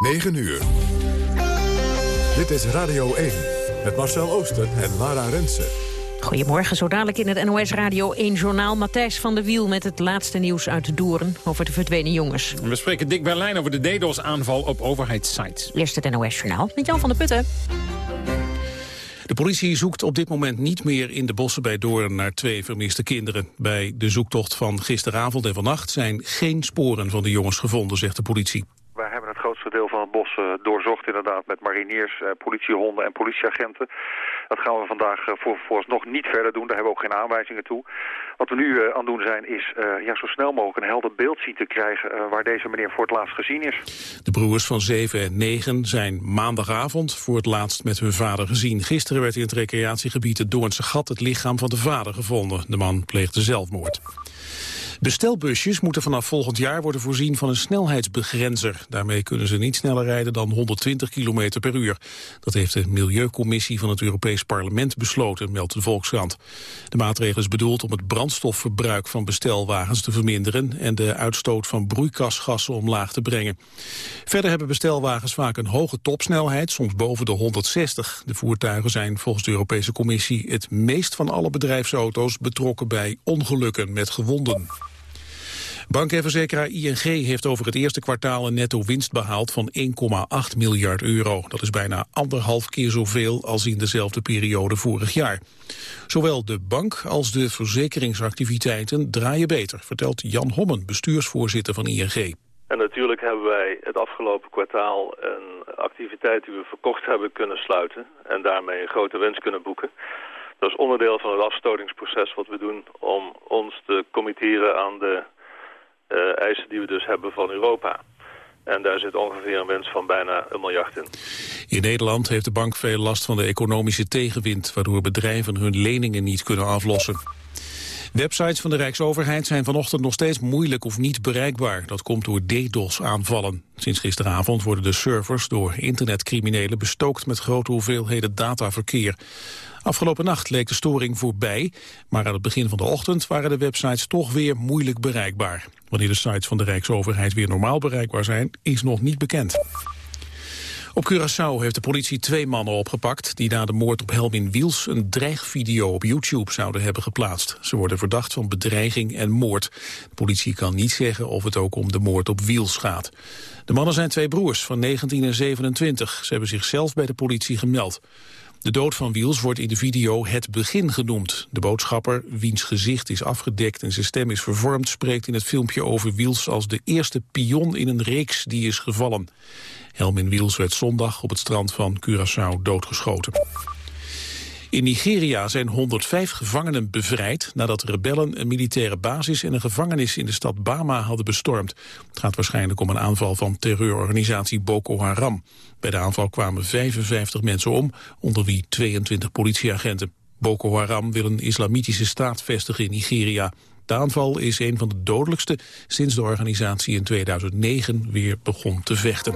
9 uur. Dit is Radio 1 met Marcel Ooster en Lara Rensen. Goedemorgen, zo dadelijk in het NOS Radio 1 Journaal. Matthijs van der Wiel met het laatste nieuws uit de Doeren over de verdwenen jongens. We spreken Dick Berlijn over de DDoS-aanval op overheidssites. Eerst het NOS Journaal met Jan van der Putten. De politie zoekt op dit moment niet meer in de bossen bij Doorn naar twee vermiste kinderen. Bij de zoektocht van gisteravond en vannacht zijn geen sporen van de jongens gevonden, zegt de politie. Deel van het bos uh, doorzocht inderdaad met mariniers, uh, politiehonden en politieagenten. Dat gaan we vandaag uh, voor, vooralsnog niet verder doen, daar hebben we ook geen aanwijzingen toe. Wat we nu aan doen zijn is ja, zo snel mogelijk een helder beeld zien te krijgen waar deze meneer voor het laatst gezien is. De broers van 7 en 9 zijn maandagavond voor het laatst met hun vader gezien. Gisteren werd in het recreatiegebied het Doornse Gat het lichaam van de vader gevonden. De man pleegde zelfmoord. Bestelbusjes moeten vanaf volgend jaar worden voorzien van een snelheidsbegrenzer. Daarmee kunnen ze niet sneller rijden dan 120 km per uur. Dat heeft de Milieucommissie van het Europees Parlement besloten, meldt de Volkskrant. De maatregel is bedoeld om het brandstofverbruik van bestelwagens te verminderen en de uitstoot van broeikasgassen omlaag te brengen. Verder hebben bestelwagens vaak een hoge topsnelheid, soms boven de 160. De voertuigen zijn volgens de Europese Commissie het meest van alle bedrijfsauto's betrokken bij ongelukken met gewonden. Bank en verzekeraar ING heeft over het eerste kwartaal een netto winst behaald van 1,8 miljard euro. Dat is bijna anderhalf keer zoveel als in dezelfde periode vorig jaar. Zowel de bank als de verzekeringsactiviteiten draaien beter, vertelt Jan Hommen, bestuursvoorzitter van ING. En natuurlijk hebben wij het afgelopen kwartaal een activiteit die we verkocht hebben kunnen sluiten en daarmee een grote winst kunnen boeken. Dat is onderdeel van het afstotingsproces wat we doen om ons te committeren aan de eisen die we dus hebben van Europa. En daar zit ongeveer een winst van bijna een miljard in. In Nederland heeft de bank veel last van de economische tegenwind... waardoor bedrijven hun leningen niet kunnen aflossen. Websites van de Rijksoverheid zijn vanochtend nog steeds moeilijk of niet bereikbaar. Dat komt door DDoS-aanvallen. Sinds gisteravond worden de servers door internetcriminelen bestookt met grote hoeveelheden dataverkeer. Afgelopen nacht leek de storing voorbij, maar aan het begin van de ochtend waren de websites toch weer moeilijk bereikbaar. Wanneer de sites van de Rijksoverheid weer normaal bereikbaar zijn, is nog niet bekend. Op Curaçao heeft de politie twee mannen opgepakt... die na de moord op Helmin Wiels een dreigvideo op YouTube zouden hebben geplaatst. Ze worden verdacht van bedreiging en moord. De politie kan niet zeggen of het ook om de moord op Wiels gaat. De mannen zijn twee broers van 19 en 27. Ze hebben zichzelf bij de politie gemeld. De dood van Wiels wordt in de video het begin genoemd. De boodschapper, wiens gezicht is afgedekt en zijn stem is vervormd... spreekt in het filmpje over Wiels als de eerste pion in een reeks die is gevallen. Helmin Wiels werd zondag op het strand van Curaçao doodgeschoten. In Nigeria zijn 105 gevangenen bevrijd nadat rebellen een militaire basis en een gevangenis in de stad Bama hadden bestormd. Het gaat waarschijnlijk om een aanval van terreurorganisatie Boko Haram. Bij de aanval kwamen 55 mensen om, onder wie 22 politieagenten. Boko Haram wil een islamitische staat vestigen in Nigeria. De aanval is een van de dodelijkste sinds de organisatie in 2009 weer begon te vechten.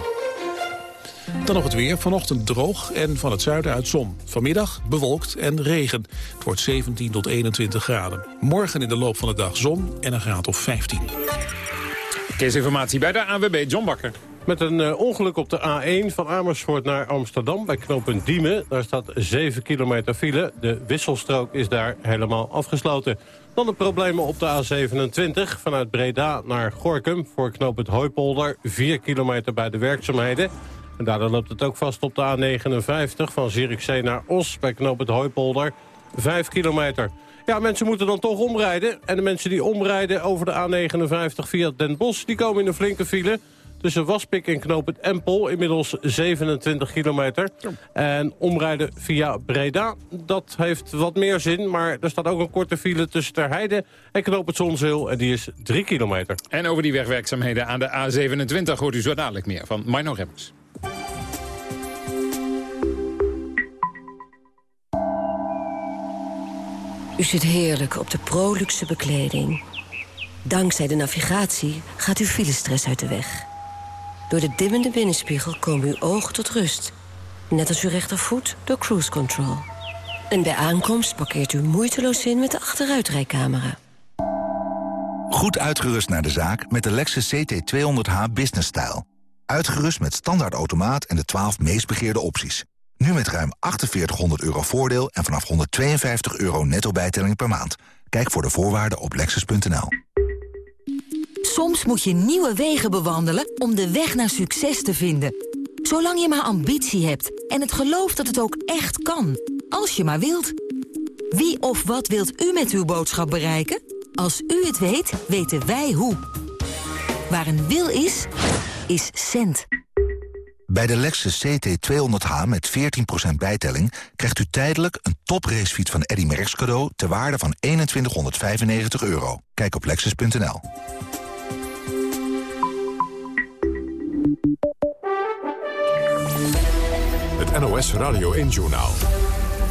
Dan nog het weer. Vanochtend droog en van het zuiden uit zon. Vanmiddag bewolkt en regen. Het wordt 17 tot 21 graden. Morgen in de loop van de dag zon en een graad of 15. Keesinformatie bij de AWB John Bakker. Met een uh, ongeluk op de A1 van Amersfoort naar Amsterdam... bij knooppunt Diemen. Daar staat 7 kilometer file. De wisselstrook is daar helemaal afgesloten. Dan de problemen op de A27 vanuit Breda naar Gorkum... voor knooppunt Hooipolder. 4 kilometer bij de werkzaamheden. En daardoor loopt het ook vast op de A59 van Zierikzee naar Os... bij knooppunt Hooipolder. 5 kilometer. Ja, mensen moeten dan toch omrijden. En de mensen die omrijden over de A59 via Den Bosch... die komen in een flinke file tussen Waspik en knooppunt Empel. Inmiddels 27 kilometer. En omrijden via Breda, dat heeft wat meer zin. Maar er staat ook een korte file tussen Terheide en knooppunt Zonzeel. En die is 3 kilometer. En over die wegwerkzaamheden aan de A27 hoort u zo dadelijk meer van Marno Remmers. U zit heerlijk op de proluxe bekleding. Dankzij de navigatie gaat uw filestress uit de weg. Door de dimmende binnenspiegel komen uw ogen tot rust. Net als uw rechtervoet door cruise control. En bij aankomst parkeert u moeiteloos in met de achteruitrijcamera. Goed uitgerust naar de zaak met de Lexus CT200h Business Style. Uitgerust met standaard automaat en de 12 meest begeerde opties. Nu met ruim 4800 euro voordeel en vanaf 152 euro netto bijtelling per maand. Kijk voor de voorwaarden op lexus.nl. Soms moet je nieuwe wegen bewandelen om de weg naar succes te vinden. Zolang je maar ambitie hebt en het geloof dat het ook echt kan. Als je maar wilt. Wie of wat wilt u met uw boodschap bereiken? Als u het weet, weten wij hoe. Waar een wil is, is cent. Bij de Lexus CT200H met 14% bijtelling krijgt u tijdelijk een topracefiets van Eddy Merckx cadeau ter waarde van 2195 euro. Kijk op lexus.nl. Het NOS Radio 1-journaal.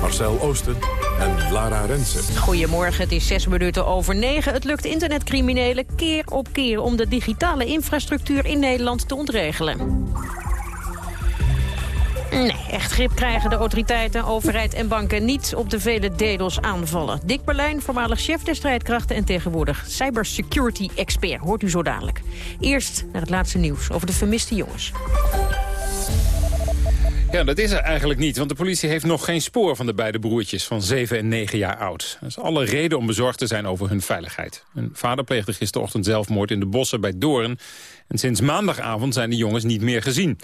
Marcel Oosten en Lara Rensen. Goedemorgen, het is zes minuten over negen. Het lukt internetcriminelen keer op keer om de digitale infrastructuur in Nederland te ontregelen. Nee, echt grip krijgen de autoriteiten, overheid en banken niet op de vele DDoS-aanvallen. Dick Berlijn, voormalig chef der strijdkrachten en tegenwoordig cybersecurity-expert, hoort u zo dadelijk. Eerst naar het laatste nieuws over de vermiste jongens. Ja, dat is er eigenlijk niet, want de politie heeft nog geen spoor van de beide broertjes van 7 en 9 jaar oud. Er is alle reden om bezorgd te zijn over hun veiligheid. Hun vader pleegde gisterochtend zelfmoord in de bossen bij Doorn. En sinds maandagavond zijn de jongens niet meer gezien.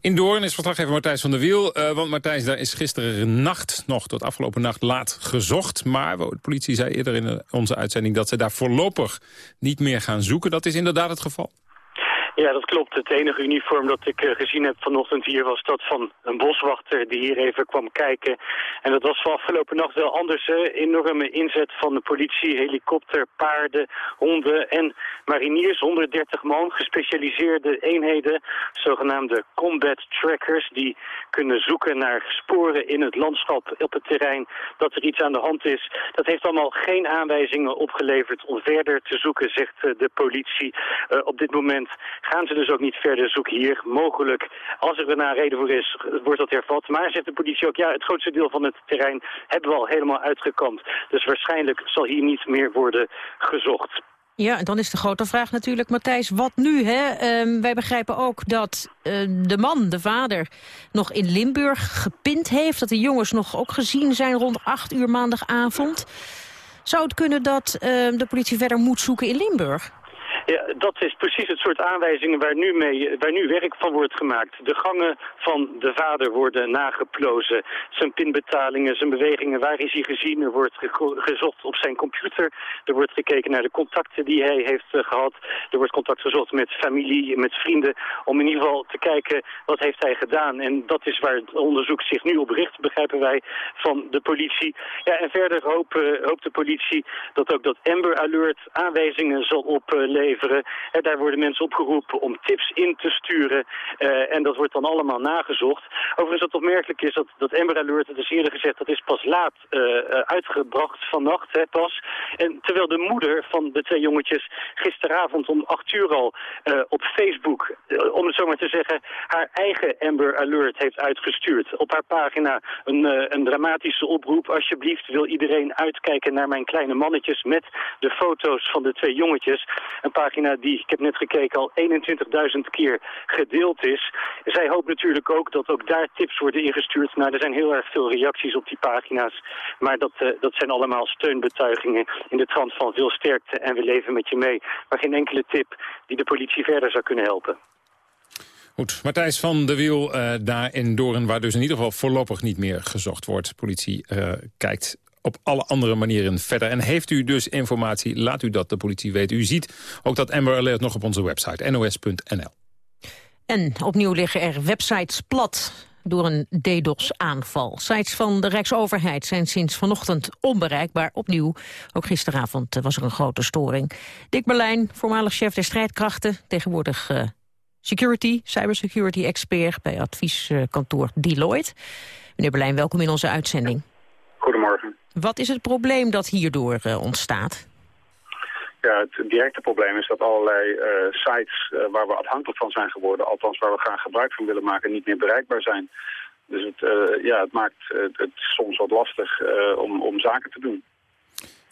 In Doorn is verslaggever Martijs van der Wiel. Uh, want Martijs, daar is gisteren nacht nog tot afgelopen nacht laat gezocht. Maar de politie zei eerder in onze uitzending dat ze daar voorlopig niet meer gaan zoeken. Dat is inderdaad het geval. Ja, dat klopt. Het enige uniform dat ik uh, gezien heb vanochtend hier was dat van een boswachter die hier even kwam kijken. En dat was van afgelopen nacht wel anders. Hè? Enorme inzet van de politie, helikopter, paarden, honden en mariniers. 130 man, gespecialiseerde eenheden, zogenaamde combat trackers, die kunnen zoeken naar sporen in het landschap, op het terrein, dat er iets aan de hand is. Dat heeft allemaal geen aanwijzingen opgeleverd om verder te zoeken, zegt uh, de politie. Uh, op dit moment gaan ze dus ook niet verder zoeken hier. Mogelijk, als er een reden voor is, wordt dat hervat. Maar zegt de politie ook, ja, het grootste deel van het terrein hebben we al helemaal uitgekampt. Dus waarschijnlijk zal hier niet meer worden gezocht. Ja, en dan is de grote vraag natuurlijk, Matthijs, wat nu? Hè? Uh, wij begrijpen ook dat uh, de man, de vader, nog in Limburg gepind heeft. Dat de jongens nog ook gezien zijn rond acht uur maandagavond. Zou het kunnen dat uh, de politie verder moet zoeken in Limburg? Ja, dat is precies het soort aanwijzingen waar nu, mee, waar nu werk van wordt gemaakt. De gangen van de vader worden nageplozen. Zijn pinbetalingen, zijn bewegingen, waar is hij gezien? Er wordt gezocht op zijn computer. Er wordt gekeken naar de contacten die hij heeft uh, gehad. Er wordt contact gezocht met familie, met vrienden. Om in ieder geval te kijken wat heeft hij gedaan. En dat is waar het onderzoek zich nu op richt, begrijpen wij, van de politie. Ja, en verder hoop, uh, hoopt de politie dat ook dat Amber Alert aanwijzingen zal opleveren. Daar worden mensen opgeroepen om tips in te sturen. Uh, en dat wordt dan allemaal nagezocht. Overigens wat opmerkelijk is dat, dat Amber Alert, het is eerder gezegd, dat is pas laat uh, uitgebracht vannacht hè, pas. En terwijl de moeder van de twee jongetjes gisteravond om acht uur al op Facebook, om het zo maar te zeggen, haar eigen Amber Alert heeft uitgestuurd. Op haar pagina een, een dramatische oproep. Alsjeblieft wil iedereen uitkijken naar mijn kleine mannetjes met de foto's van de twee jongetjes. Een pagina die, ik heb net gekeken, al 21.000 keer gedeeld is. Zij hoopt natuurlijk ook dat ook daar tips worden ingestuurd. Nou, er zijn heel erg veel reacties op die pagina's. Maar dat, uh, dat zijn allemaal steunbetuigingen in de trant van veel sterkte en we leven met je mee. Maar geen enkele tip die de politie verder zou kunnen helpen. Goed, Matthijs van de Wiel uh, daar in Doorn... waar dus in ieder geval voorlopig niet meer gezocht wordt. Politie uh, kijkt op alle andere manieren verder. En heeft u dus informatie, laat u dat de politie weten. U ziet ook dat Amber Alert nog op onze website, nos.nl. En opnieuw liggen er websites plat door een DDoS-aanval. Sites van de Rijksoverheid zijn sinds vanochtend onbereikbaar. Opnieuw, ook gisteravond was er een grote storing. Dick Berlijn, voormalig chef der strijdkrachten, tegenwoordig uh, security, cybersecurity-expert bij advieskantoor Deloitte. Meneer Berlijn, welkom in onze uitzending. Wat is het probleem dat hierdoor uh, ontstaat? Ja, het directe probleem is dat allerlei uh, sites uh, waar we afhankelijk van zijn geworden, althans waar we graag gebruik van willen maken, niet meer bereikbaar zijn. Dus het, uh, ja, het maakt het soms wat lastig om, om zaken te doen.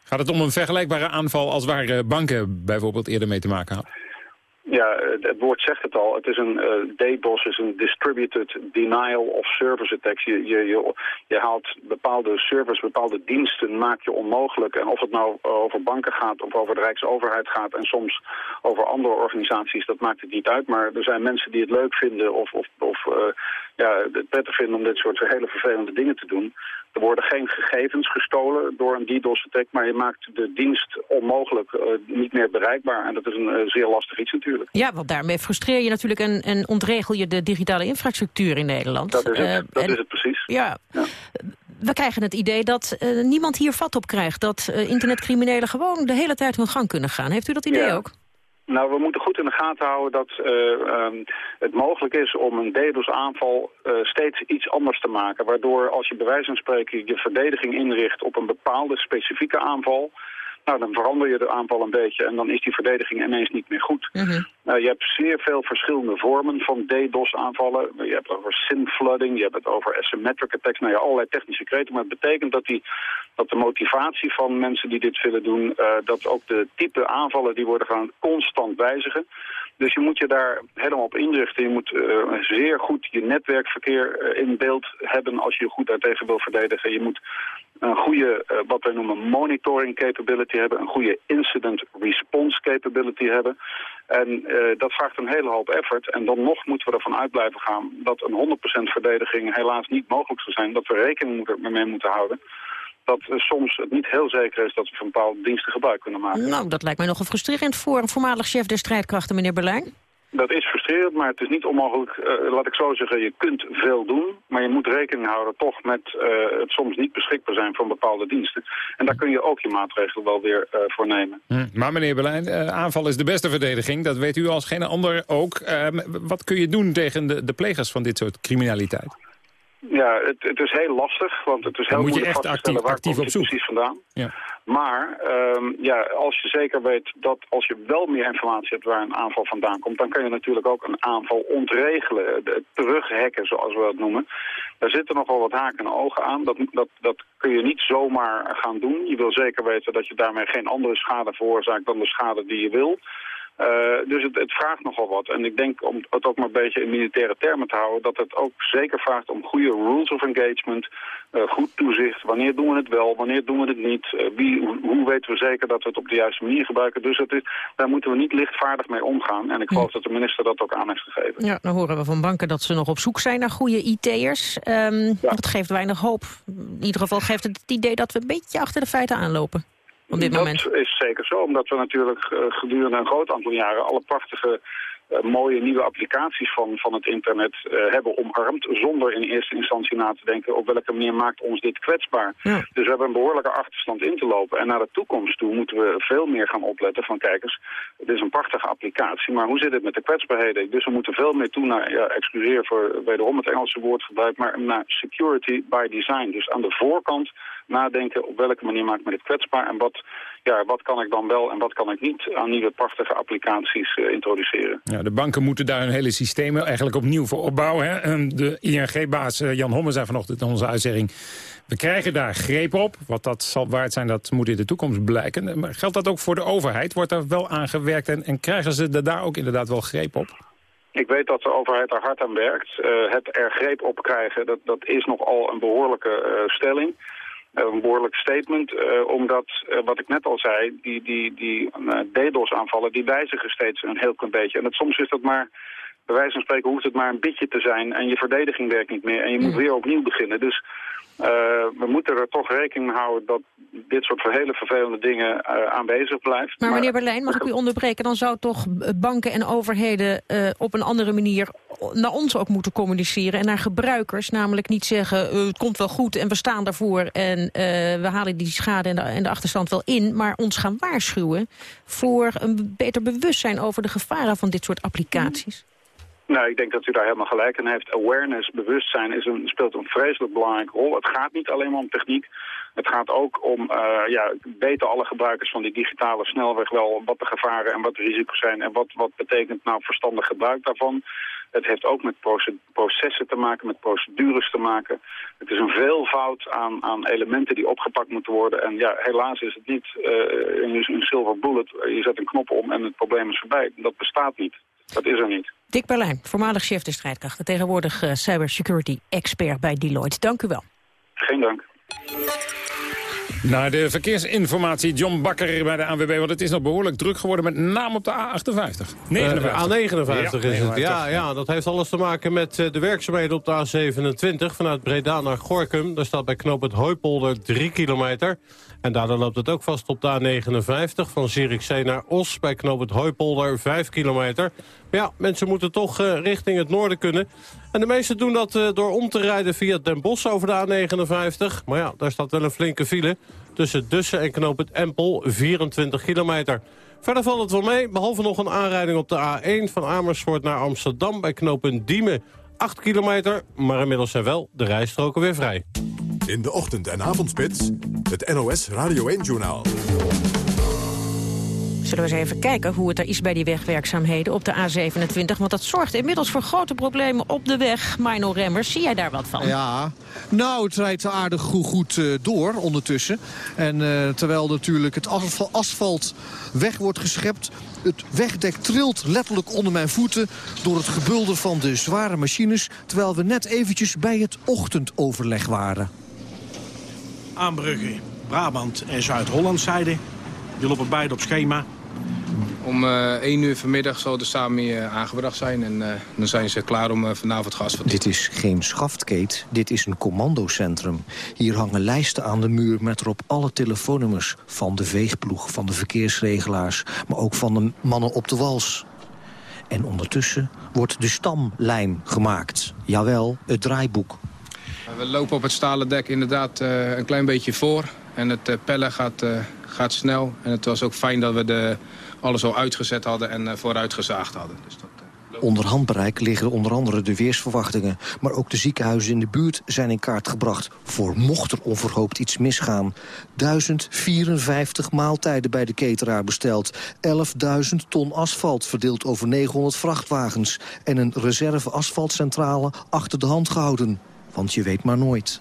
Gaat het om een vergelijkbare aanval als waar banken bijvoorbeeld eerder mee te maken hadden? Ja, het woord zegt het al. Het is een uh, DDoS, is een Distributed Denial of Service Attack. Je, je, je, je, haalt bepaalde servers, bepaalde diensten, maak je onmogelijk. En of het nou over banken gaat of over de Rijksoverheid gaat en soms over andere organisaties, dat maakt het niet uit. Maar er zijn mensen die het leuk vinden of, of, of uh, ja, het prettig vinden om dit soort hele vervelende dingen te doen. Er worden geen gegevens gestolen door een DDoS-attack, maar je maakt de dienst onmogelijk, uh, niet meer bereikbaar. En dat is een uh, zeer lastig iets natuurlijk. Ja, want daarmee frustreer je natuurlijk en, en ontregel je de digitale infrastructuur in Nederland. Dat is het, uh, dat en, is het precies. Ja. ja. We krijgen het idee dat niemand hier vat op krijgt. Dat internetcriminelen gewoon de hele tijd hun gang kunnen gaan. Heeft u dat idee ja. ook? Nou, we moeten goed in de gaten houden dat uh, um, het mogelijk is om een DDoS-aanval uh, steeds iets anders te maken. Waardoor als je bij wijze van spreken je verdediging inricht op een bepaalde specifieke aanval... Nou, dan verander je de aanval een beetje en dan is die verdediging ineens niet meer goed. Mm -hmm. uh, je hebt zeer veel verschillende vormen van DDoS-aanvallen. Je hebt het over synflooding, je hebt het over asymmetric attacks, nou ja, allerlei technische kreten. Maar het betekent dat, die, dat de motivatie van mensen die dit willen doen, uh, dat ook de type aanvallen die worden gaan constant wijzigen. Dus je moet je daar helemaal op inrichten. Je moet uh, zeer goed je netwerkverkeer uh, in beeld hebben als je je goed daartegen wil verdedigen. Je moet een goede, uh, wat wij noemen, monitoring capability hebben. Een goede incident response capability hebben. En dat vraagt een hele hoop effort. En dan nog moeten we ervan uit blijven gaan dat een 100% verdediging helaas niet mogelijk zou zijn. Dat we rekening mee moeten houden dat soms het niet heel zeker is dat we van bepaalde diensten gebruik kunnen maken. Nou, dat lijkt mij nogal frustrerend voor een voormalig chef der strijdkrachten, meneer Berlijn. Dat is frustrerend, maar het is niet onmogelijk. Uh, laat ik zo zeggen, je kunt veel doen, maar je moet rekening houden toch met uh, het soms niet beschikbaar zijn van bepaalde diensten. En daar kun je ook je maatregelen wel weer uh, voor nemen. Hm. Maar meneer Berlijn, aanval is de beste verdediging. Dat weet u als geen ander ook. Ehm, wat kun je doen tegen de, de plegers van dit soort criminaliteit? Ja, het, het, is heel lastig, want het is heel moeilijk echt actief, waar actief op zoek. precies vandaan. Ja. Maar um, ja, als je zeker weet dat als je wel meer informatie hebt waar een aanval vandaan komt, dan kun je natuurlijk ook een aanval ontregelen, het terughacken zoals we dat noemen. Daar zitten nogal wat haken en ogen aan. Dat, dat, dat kun je niet zomaar gaan doen. Je wil zeker weten dat je daarmee geen andere schade veroorzaakt dan de schade die je wil. Uh, dus het, het, vraagt nogal wat. En ik denk, om het ook maar een beetje in militaire termen te houden... dat het ook zeker vraagt om goede rules of engagement... Uh, goed toezicht. Wanneer doen we het wel? Wanneer doen we het niet? Uh, wie, hoe, weten we zeker dat we het op de juiste manier gebruiken? Dus het is, daar moeten we niet lichtvaardig mee omgaan. En ik geloof dat de minister dat ook aan heeft gegeven. Ja, dan horen we van banken dat ze nog op zoek zijn naar goede IT'ers. Um, ja. Dat geeft weinig hoop. In ieder geval geeft het het idee dat we een beetje achter de feiten aanlopen op dit dat moment? is zeker zo, omdat we natuurlijk uh, gedurende een groot aantal jaren alle prachtige mooie nieuwe applicaties van, van het internet uh, hebben omarmd... zonder in eerste instantie na te denken op welke manier maakt ons dit kwetsbaar. Ja. Dus we hebben een behoorlijke achterstand in te lopen. En naar de toekomst toe moeten we veel meer gaan opletten van kijkers. Het is een prachtige applicatie, maar hoe zit het met de kwetsbaarheden? Dus we moeten veel meer toe naar, ja, excuseer voor wederom het Engelse woord gebruik... maar naar security by design. Dus aan de voorkant nadenken op welke manier maakt me dit kwetsbaar... en wat, ja, wat kan ik dan wel en wat kan ik niet aan nieuwe prachtige applicaties uh, introduceren. Ja, de banken moeten daar hun hele systeem eigenlijk opnieuw voor opbouwen. Hè? De ING-baas Jan Homme zei vanochtend in onze uitzending... we krijgen daar greep op. Wat dat zal waard zijn, dat moet in de toekomst blijken. Maar geldt dat ook voor de overheid? Wordt daar wel aan gewerkt en, en krijgen ze daar ook inderdaad wel greep op? Ik weet dat de overheid er hard aan werkt. Uh, het er greep op krijgen, dat, dat is nogal een behoorlijke uh, stelling een behoorlijk statement. Uh, omdat, uh, wat ik net al zei, die, die, die uh, DDoS-aanvallen, die wijzigen steeds een heel klein beetje. En dat, soms is dat maar, bij wijze van spreken, hoeft het maar een beetje te zijn. En je verdediging werkt niet meer. En je moet weer opnieuw beginnen. Dus we moeten er toch rekening mee houden dat dit soort hele vervelende dingen aanwezig blijft. Maar meneer Berlijn, mag ik u onderbreken? Dan zou toch banken en overheden op een andere manier naar ons ook moeten communiceren en naar gebruikers. Namelijk niet zeggen, het komt wel goed en we staan daarvoor en we halen die schade en de, en de, achterstand wel in. Maar ons gaan waarschuwen voor een beter bewustzijn over de gevaren van dit soort applicaties. Nou, ik denk dat u daar helemaal gelijk in heeft. Awareness, bewustzijn is een, speelt een vreselijk belangrijke rol. Het gaat niet alleen maar om techniek. Het gaat ook om, uh, ja, weten alle gebruikers van die digitale snelweg wel wat de gevaren en wat de risico's zijn en wat, wat betekent nou verstandig gebruik daarvan. Het heeft ook met processen te maken, met procedures te maken. Het is een veelvoud aan, aan elementen die opgepakt moeten worden. En ja, helaas is het niet uh, een, silver bullet. Je zet een knop om en het probleem is voorbij. Dat bestaat niet. Dat is er niet. Dick Berlijn, voormalig chef de strijdkrachten. Tegenwoordig uh, cybersecurity expert bij Deloitte. Dank u wel. Geen dank. Naar de verkeersinformatie, John Bakker bij de ANWB. Want het is nog behoorlijk druk geworden met name op de A58. 59. Uh, A59 is het, ja, ja. Dat heeft alles te maken met uh, de werkzaamheden op de A27. Vanuit Breda naar Gorkum. Daar staat bij knoop het Hooipolder 3 kilometer. En daardoor loopt het ook vast op de A59 van Zierikzee naar Os... bij knoop het Hooipolder 5 kilometer. Ja, mensen moeten toch uh, richting het noorden kunnen. En de meesten doen dat uh, door om te rijden via Den Bosch over de A59. Maar ja, daar staat wel een flinke file. Tussen Dussen en knoop het Empel 24 kilometer. Verder valt het wel mee, behalve nog een aanrijding op de A1... van Amersfoort naar Amsterdam bij knooppunt Diemen. 8 kilometer, maar inmiddels zijn wel de rijstroken weer vrij. In de ochtend- en avondspits, het NOS Radio 1-journaal. Zullen we eens even kijken hoe het er is bij die wegwerkzaamheden op de A27. Want dat zorgt inmiddels voor grote problemen op de weg. Mino Remmers, zie jij daar wat van? Ja, nou het rijdt aardig goed, goed uh, door ondertussen. En uh, terwijl natuurlijk het asfalt weg wordt geschept... Het wegdek trilt letterlijk onder mijn voeten door het gebulder van de zware machines... terwijl we net eventjes bij het ochtendoverleg waren. Aanbrugge, Brabant en Zuid-Holland zeiden... die lopen beide op schema. Om uh, 1 uur vanmiddag zal de Sami uh, aangebracht zijn en uh, dan zijn ze klaar om vanavond gas te Dit is geen schaftkeet, dit is een commandocentrum. Hier hangen lijsten aan de muur met erop alle telefoonnummers... van de veegploeg, van de verkeersregelaars, maar ook van de mannen op de wals. En ondertussen wordt de stamlijn gemaakt. Jawel, het draaiboek. We lopen op het stalen dek inderdaad een klein beetje voor. En het pellen gaat, gaat snel. En het was ook fijn dat we de alles al uitgezet hadden en uh, vooruitgezaagd hadden. Dus dat, uh, onder handbereik liggen onder andere de weersverwachtingen. Maar ook de ziekenhuizen in de buurt zijn in kaart gebracht... voor mocht er onverhoopt iets misgaan. 1054 maaltijden bij de cateraar besteld. 11.000 ton asfalt verdeeld over 900 vrachtwagens. En een reserve asfaltcentrale achter de hand gehouden. Want je weet maar nooit.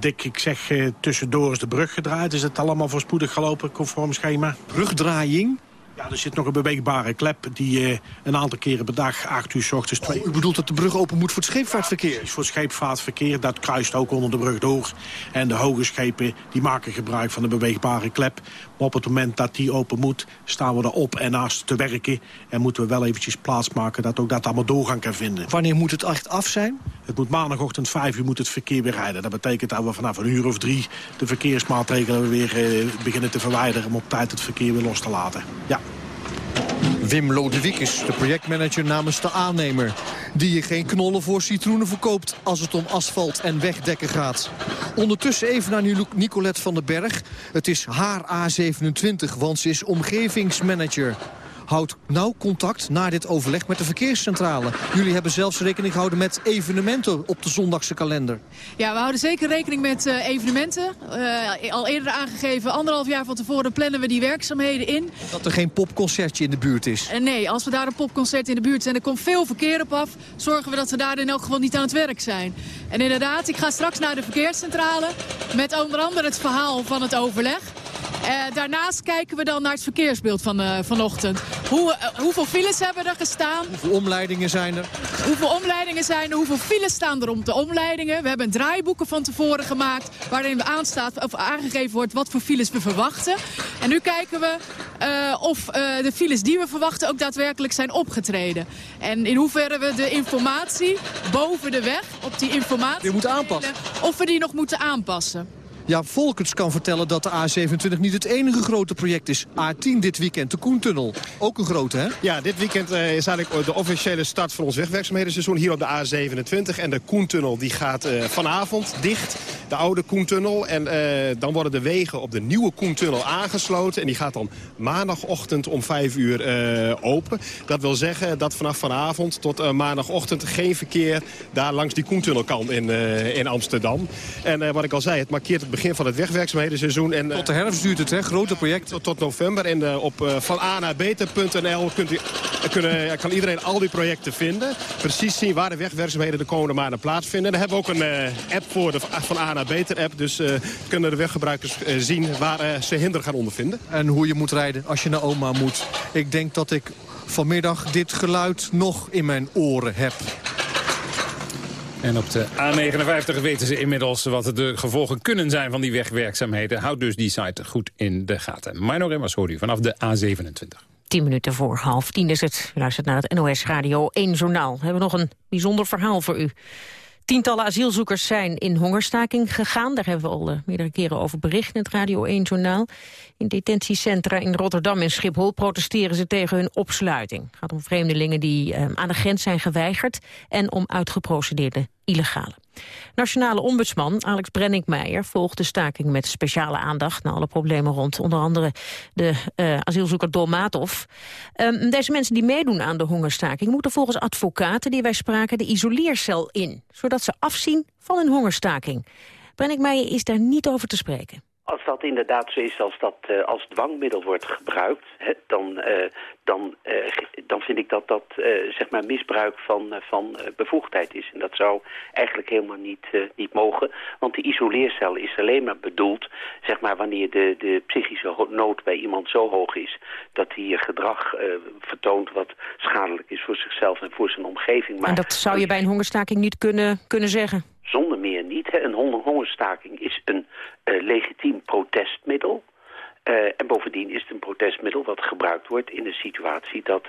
Dick, ik zeg, uh, tussendoor is de brug gedraaid. Is het allemaal voorspoedig gelopen, conform schema? Brugdraaiing? Ja, er zit nog een beweegbare klep die uh, een aantal keren per dag, 8 uur s ochtends... Twee... Oh, u bedoelt dat de brug open moet voor het scheepvaartverkeer? Ja, voor het scheepvaartverkeer, dat kruist ook onder de brug door. En de hoge schepen die maken gebruik van de beweegbare klep. Maar op het moment dat die open moet, staan we erop en naast te werken. En moeten we wel eventjes plaatsmaken dat ook dat allemaal doorgang kan vinden. Wanneer moet het echt af zijn? Het moet maandagochtend 5 uur moet het verkeer weer rijden. Dat betekent dat we vanaf een uur of drie de verkeersmaatregelen weer uh, beginnen te verwijderen... om op tijd het verkeer weer los te laten. Ja. Wim Lodewijk de projectmanager namens de aannemer. Die je geen knollen voor citroenen verkoopt als het om asfalt en wegdekken gaat. Ondertussen even naar Nicolette van den Berg. Het is haar A27, want ze is omgevingsmanager houdt nauw contact na dit overleg met de verkeerscentrale. Jullie hebben zelfs rekening gehouden met evenementen op de zondagse kalender. Ja, we houden zeker rekening met uh, evenementen. Uh, al eerder aangegeven, anderhalf jaar van tevoren plannen we die werkzaamheden in. Dat er geen popconcertje in de buurt is? Uh, nee, als we daar een popconcert in de buurt zijn, er komt veel verkeer op af. Zorgen we dat we daar in elk geval niet aan het werk zijn. En inderdaad, ik ga straks naar de verkeerscentrale met onder andere het verhaal van het overleg. Daarnaast kijken we dan naar het verkeersbeeld van vanochtend. Hoe, uh, hoeveel files hebben er gestaan? Hoeveel omleidingen zijn er? Hoeveel omleidingen zijn er? Hoeveel files staan er om de omleidingen? We hebben draaiboeken van tevoren gemaakt... waarin aanstaat, of aangegeven wordt wat voor files we verwachten. En nu kijken we of de files die we verwachten... ook daadwerkelijk zijn opgetreden. En in hoeverre we de informatie boven de weg... op die informatie... Die moet aanpassen. Of we die nog moeten aanpassen. Ja, Volkens kan vertellen dat de A27 niet het enige grote project is. A10 dit weekend, de Koentunnel. Ook een grote, hè? Ja, dit weekend uh, is eigenlijk de officiële start van ons wegwerkzaamheden hier op de A27. En de Koentunnel die gaat uh, vanavond dicht, de oude Koentunnel. En dan worden de wegen op de nieuwe Koentunnel aangesloten. En die gaat dan maandagochtend om 5 uur open. Dat wil zeggen dat vanaf vanavond tot maandagochtend geen verkeer daar langs die Koentunnel kan in, in Amsterdam. En wat ik al zei, het markeert het begin van het wegwerkzaamhedenseizoen. En, tot de herfst duurt het, hè? Grote project. Tot, tot november. En op van A naar beter.nl kunt u, kunnen, kan iedereen al die projecten vinden. Precies zien waar de wegwerkzaamheden de komende maanden plaatsvinden. Daar hebben we ook een app voor, de van A naar beter app. Dus kunnen de weggebruikers zien waar ze hinder gaan ondervinden. En hoe je moet rijden als je naar oma moet. Ik denk dat ik vanmiddag dit geluid nog in mijn oren heb. En op de A59 weten ze inmiddels wat de gevolgen kunnen zijn van die wegwerkzaamheden. Houd dus die site goed in de gaten. Mino Remmers hoort u vanaf de A27. Tien minuten voor half tien is het. U luistert naar het NOS Radio 1 Journaal. We hebben nog een bijzonder verhaal voor u. Tientallen asielzoekers zijn in hongerstaking gegaan. Daar hebben we al uh, meerdere keren over bericht in het Radio 1-journaal. In detentiecentra in Rotterdam en Schiphol protesteren ze tegen hun opsluiting. Het gaat om vreemdelingen die uh, aan de grens zijn geweigerd... en om uitgeprocedeerde illegale. Nationale ombudsman Alex Brenninkmeijer volgt de staking met speciale aandacht naar alle problemen rond onder andere de uh, asielzoeker Dolmatov. Um, deze mensen die meedoen aan de hongerstaking moeten volgens advocaten die wij spraken de isoleercel in, zodat ze afzien van hun hongerstaking. Brenninkmeijer is daar niet over te spreken. Als dat inderdaad zo is, als dat uh, als dwangmiddel wordt gebruikt, hè, dan, uh, dan, uh, dan vind ik dat dat zeg maar misbruik van, van bevoegdheid is. En dat zou eigenlijk helemaal niet, niet mogen. Want de isoleercel is alleen maar bedoeld, zeg maar, wanneer de, de psychische nood bij iemand zo hoog is, dat hij gedrag vertoont wat schadelijk is voor zichzelf en voor zijn omgeving. Maar dat zou je bij een hongerstaking niet kunnen, kunnen zeggen? Zonder meer niet. Hè. Een hongerstaking is een uh, legitiem protestmiddel. Uh, en bovendien is het een protestmiddel wat gebruikt wordt in een situatie dat,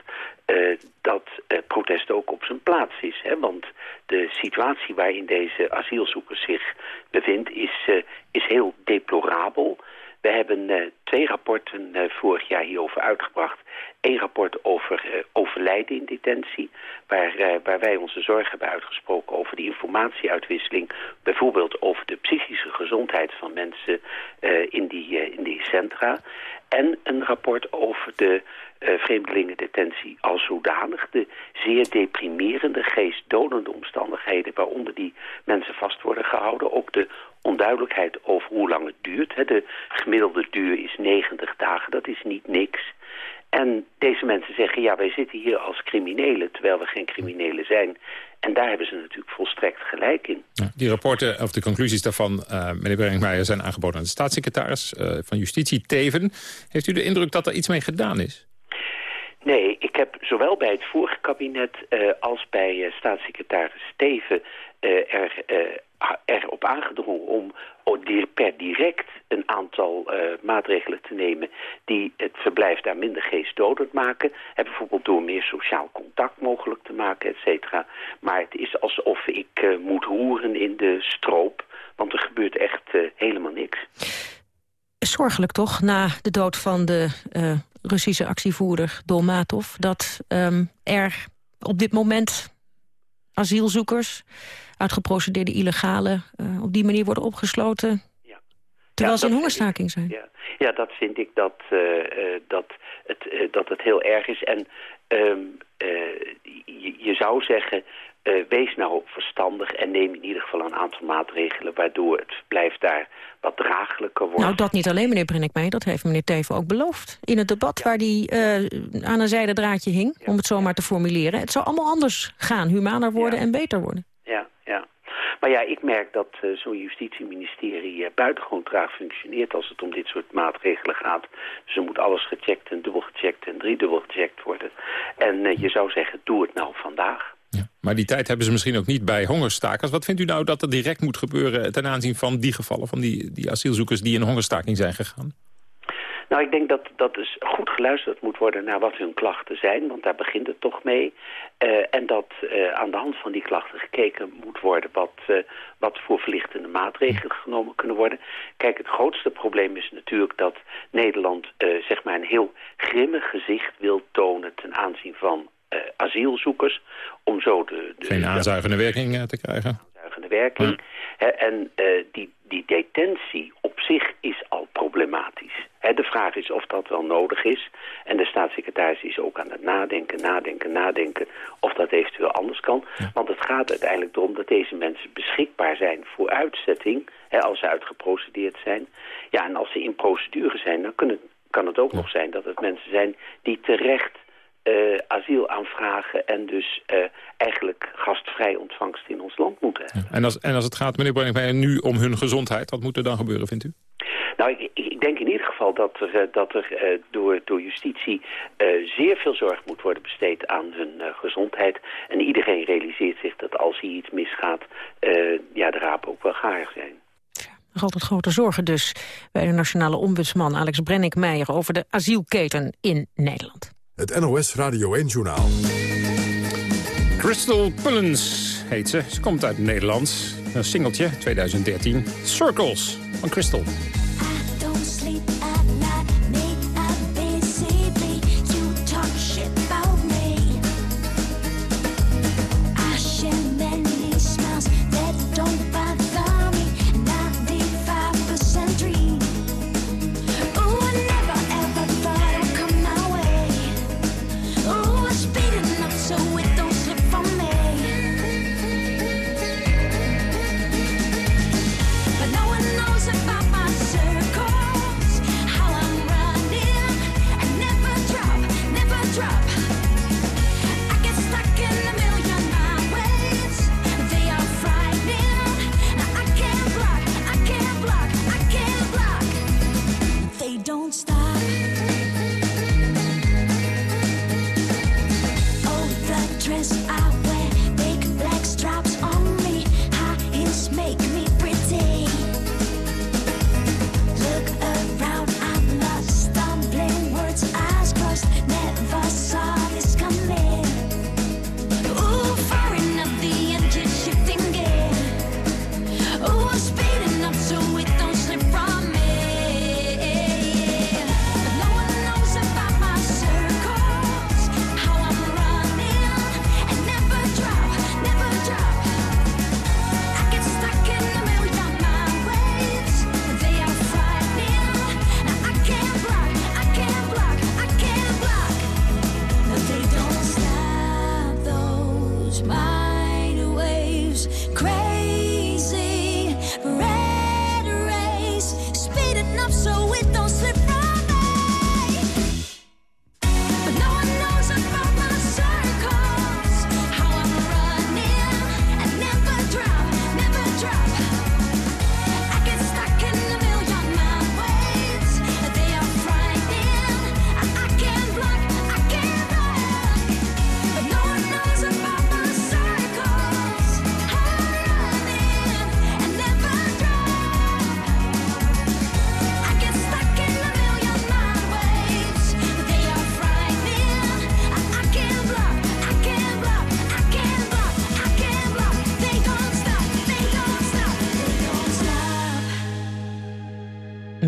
uh, dat protest ook op zijn plaats is. Hè? Want de situatie waarin deze asielzoeker zich bevindt is, is heel deplorabel. We hebben twee rapporten vorig jaar hierover uitgebracht. Eén rapport over uh, overlijden in detentie, waar, uh, waar wij onze zorg hebben uitgesproken over de informatieuitwisseling, bijvoorbeeld over de psychische gezondheid van mensen uh, in, die, in die centra. En een rapport over de vreemdelingendetentie als zodanig, de zeer deprimerende, geestdodende omstandigheden waaronder die mensen vast worden gehouden. Ook de onduidelijkheid over hoe lang het duurt. De gemiddelde duur is 90 dagen, dat is niet niks. En deze mensen zeggen, ja, wij zitten hier als criminelen, terwijl we geen criminelen zijn. En daar hebben ze natuurlijk volstrekt gelijk in. Ja, die rapporten, of de conclusies daarvan, uh, meneer Brengmeijer, zijn aangeboden aan de staatssecretaris uh, van Justitie, Teven. Heeft u de indruk dat er iets mee gedaan is? Nee, ik heb zowel bij het vorige kabinet uh, als bij staatssecretaris Teven er erop aangedrongen om per direct een aantal uh, maatregelen te nemen die het verblijf daar minder geestdodend maken. En bijvoorbeeld door meer sociaal contact mogelijk te maken, et cetera. Maar het is alsof ik uh, moet roeren in de stroop, want er gebeurt echt helemaal niks. Zorgelijk toch, na de dood van de Russische actievoerder Dolmatov... dat um, er op dit moment asielzoekers uitgeprocedeerde illegale uh, op die manier worden opgesloten... Ja. terwijl ja, ze in hongerstaking zijn. Ja. ja, dat vind ik dat, uh, uh, dat, het, dat het heel erg is. En um, je, je, zou zeggen, wees nou verstandig en neem in ieder geval een aantal maatregelen... waardoor het verblijf daar wat draaglijker wordt. Nou, dat niet alleen, meneer Brennick Dat heeft meneer Teven ook beloofd. In het debat waar hij aan een zijde draadje hing, om het zo maar te formuleren. Het zou allemaal anders gaan, humaner worden en beter worden. Maar ja, ik merk dat uh, zo'n justitieministerie uh, buitengewoon traag functioneert als het om dit soort maatregelen gaat. Dus er moet alles gecheckt en dubbel gecheckt en driedubbel gecheckt worden. En uh, je zou zeggen, doe het nou vandaag. Ja, maar die tijd hebben ze misschien ook niet bij hongerstakers. Wat vindt u nou dat er direct moet gebeuren ten aanzien van die gevallen... van die, die asielzoekers die in hongerstaking zijn gegaan? Nou, ik denk dat, dat dus goed geluisterd moet worden naar wat hun klachten zijn, want daar begint het toch mee. Uh, en dat uh, aan de hand van die klachten gekeken moet worden wat, uh, wat voor verlichtende maatregelen genomen kunnen worden. Kijk, het grootste probleem is natuurlijk dat Nederland zeg maar een heel grimmig gezicht wil tonen ten aanzien van asielzoekers. Om zo de... de Geen aanzuigende werking te krijgen. Aanzuigende werking. En die, die detentie op zich is al problematisch. de vraag is of dat wel nodig is. En de staatssecretaris is ook aan het nadenken, nadenken, nadenken of dat eventueel anders kan. Want het gaat uiteindelijk erom dat deze mensen beschikbaar zijn voor uitzetting, als ze uitgeprocedeerd zijn. Ja, en als ze in procedure zijn, dan kunnen, kan het ook nog zijn dat het mensen zijn die terecht uh, asiel aanvragen en dus uh, eigenlijk gastvrij ontvangst in ons land moeten hebben. En als, en als het gaat, meneer Bruiningmeijer, nu om hun gezondheid, wat moet er dan gebeuren, vindt u? Nou, ik, ik denk in ieder geval dat er, uh, dat er door, door justitie zeer veel zorg moet worden besteed aan hun gezondheid. En iedereen realiseert zich dat als hier iets misgaat, ja, de rapen ook wel gaar zijn. Nog altijd grote zorgen dus bij de nationale ombudsman Alex Brennick-Meijer over de asielketen in Nederland. Het NOS Radio 1-journaal. Crystal Pullens heet ze. Ze komt uit Nederland. Een singeltje, 2013. Circles van Crystal.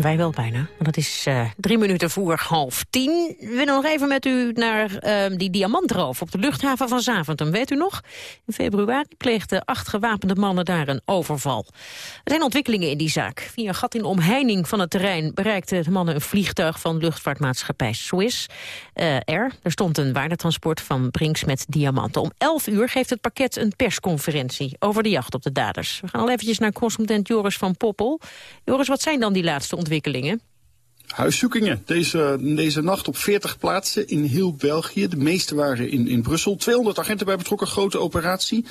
Wij wel bijna, het is uh, drie minuten voor half tien. We willen nog even met u naar uh, die diamantroof op de luchthaven van Zaventem. Weet u nog? In februari pleegden acht gewapende mannen daar een overval. Er zijn ontwikkelingen in die zaak. Via een gat in omheining van het terrein bereikten de mannen een vliegtuig van luchtvaartmaatschappij Swiss uh, Air. Er stond een waardetransport van Brinks met diamanten. Om elf uur geeft het pakket een persconferentie over de jacht op de daders. We gaan al eventjes naar correspondent Joris van Poppel. Joris, wat zijn dan die laatste ontwikkelingen? Huiszoekingen. Deze, deze nacht op 40 plaatsen in heel België. De meeste waren in, in Brussel. 200 agenten bij betrokken, grote operatie.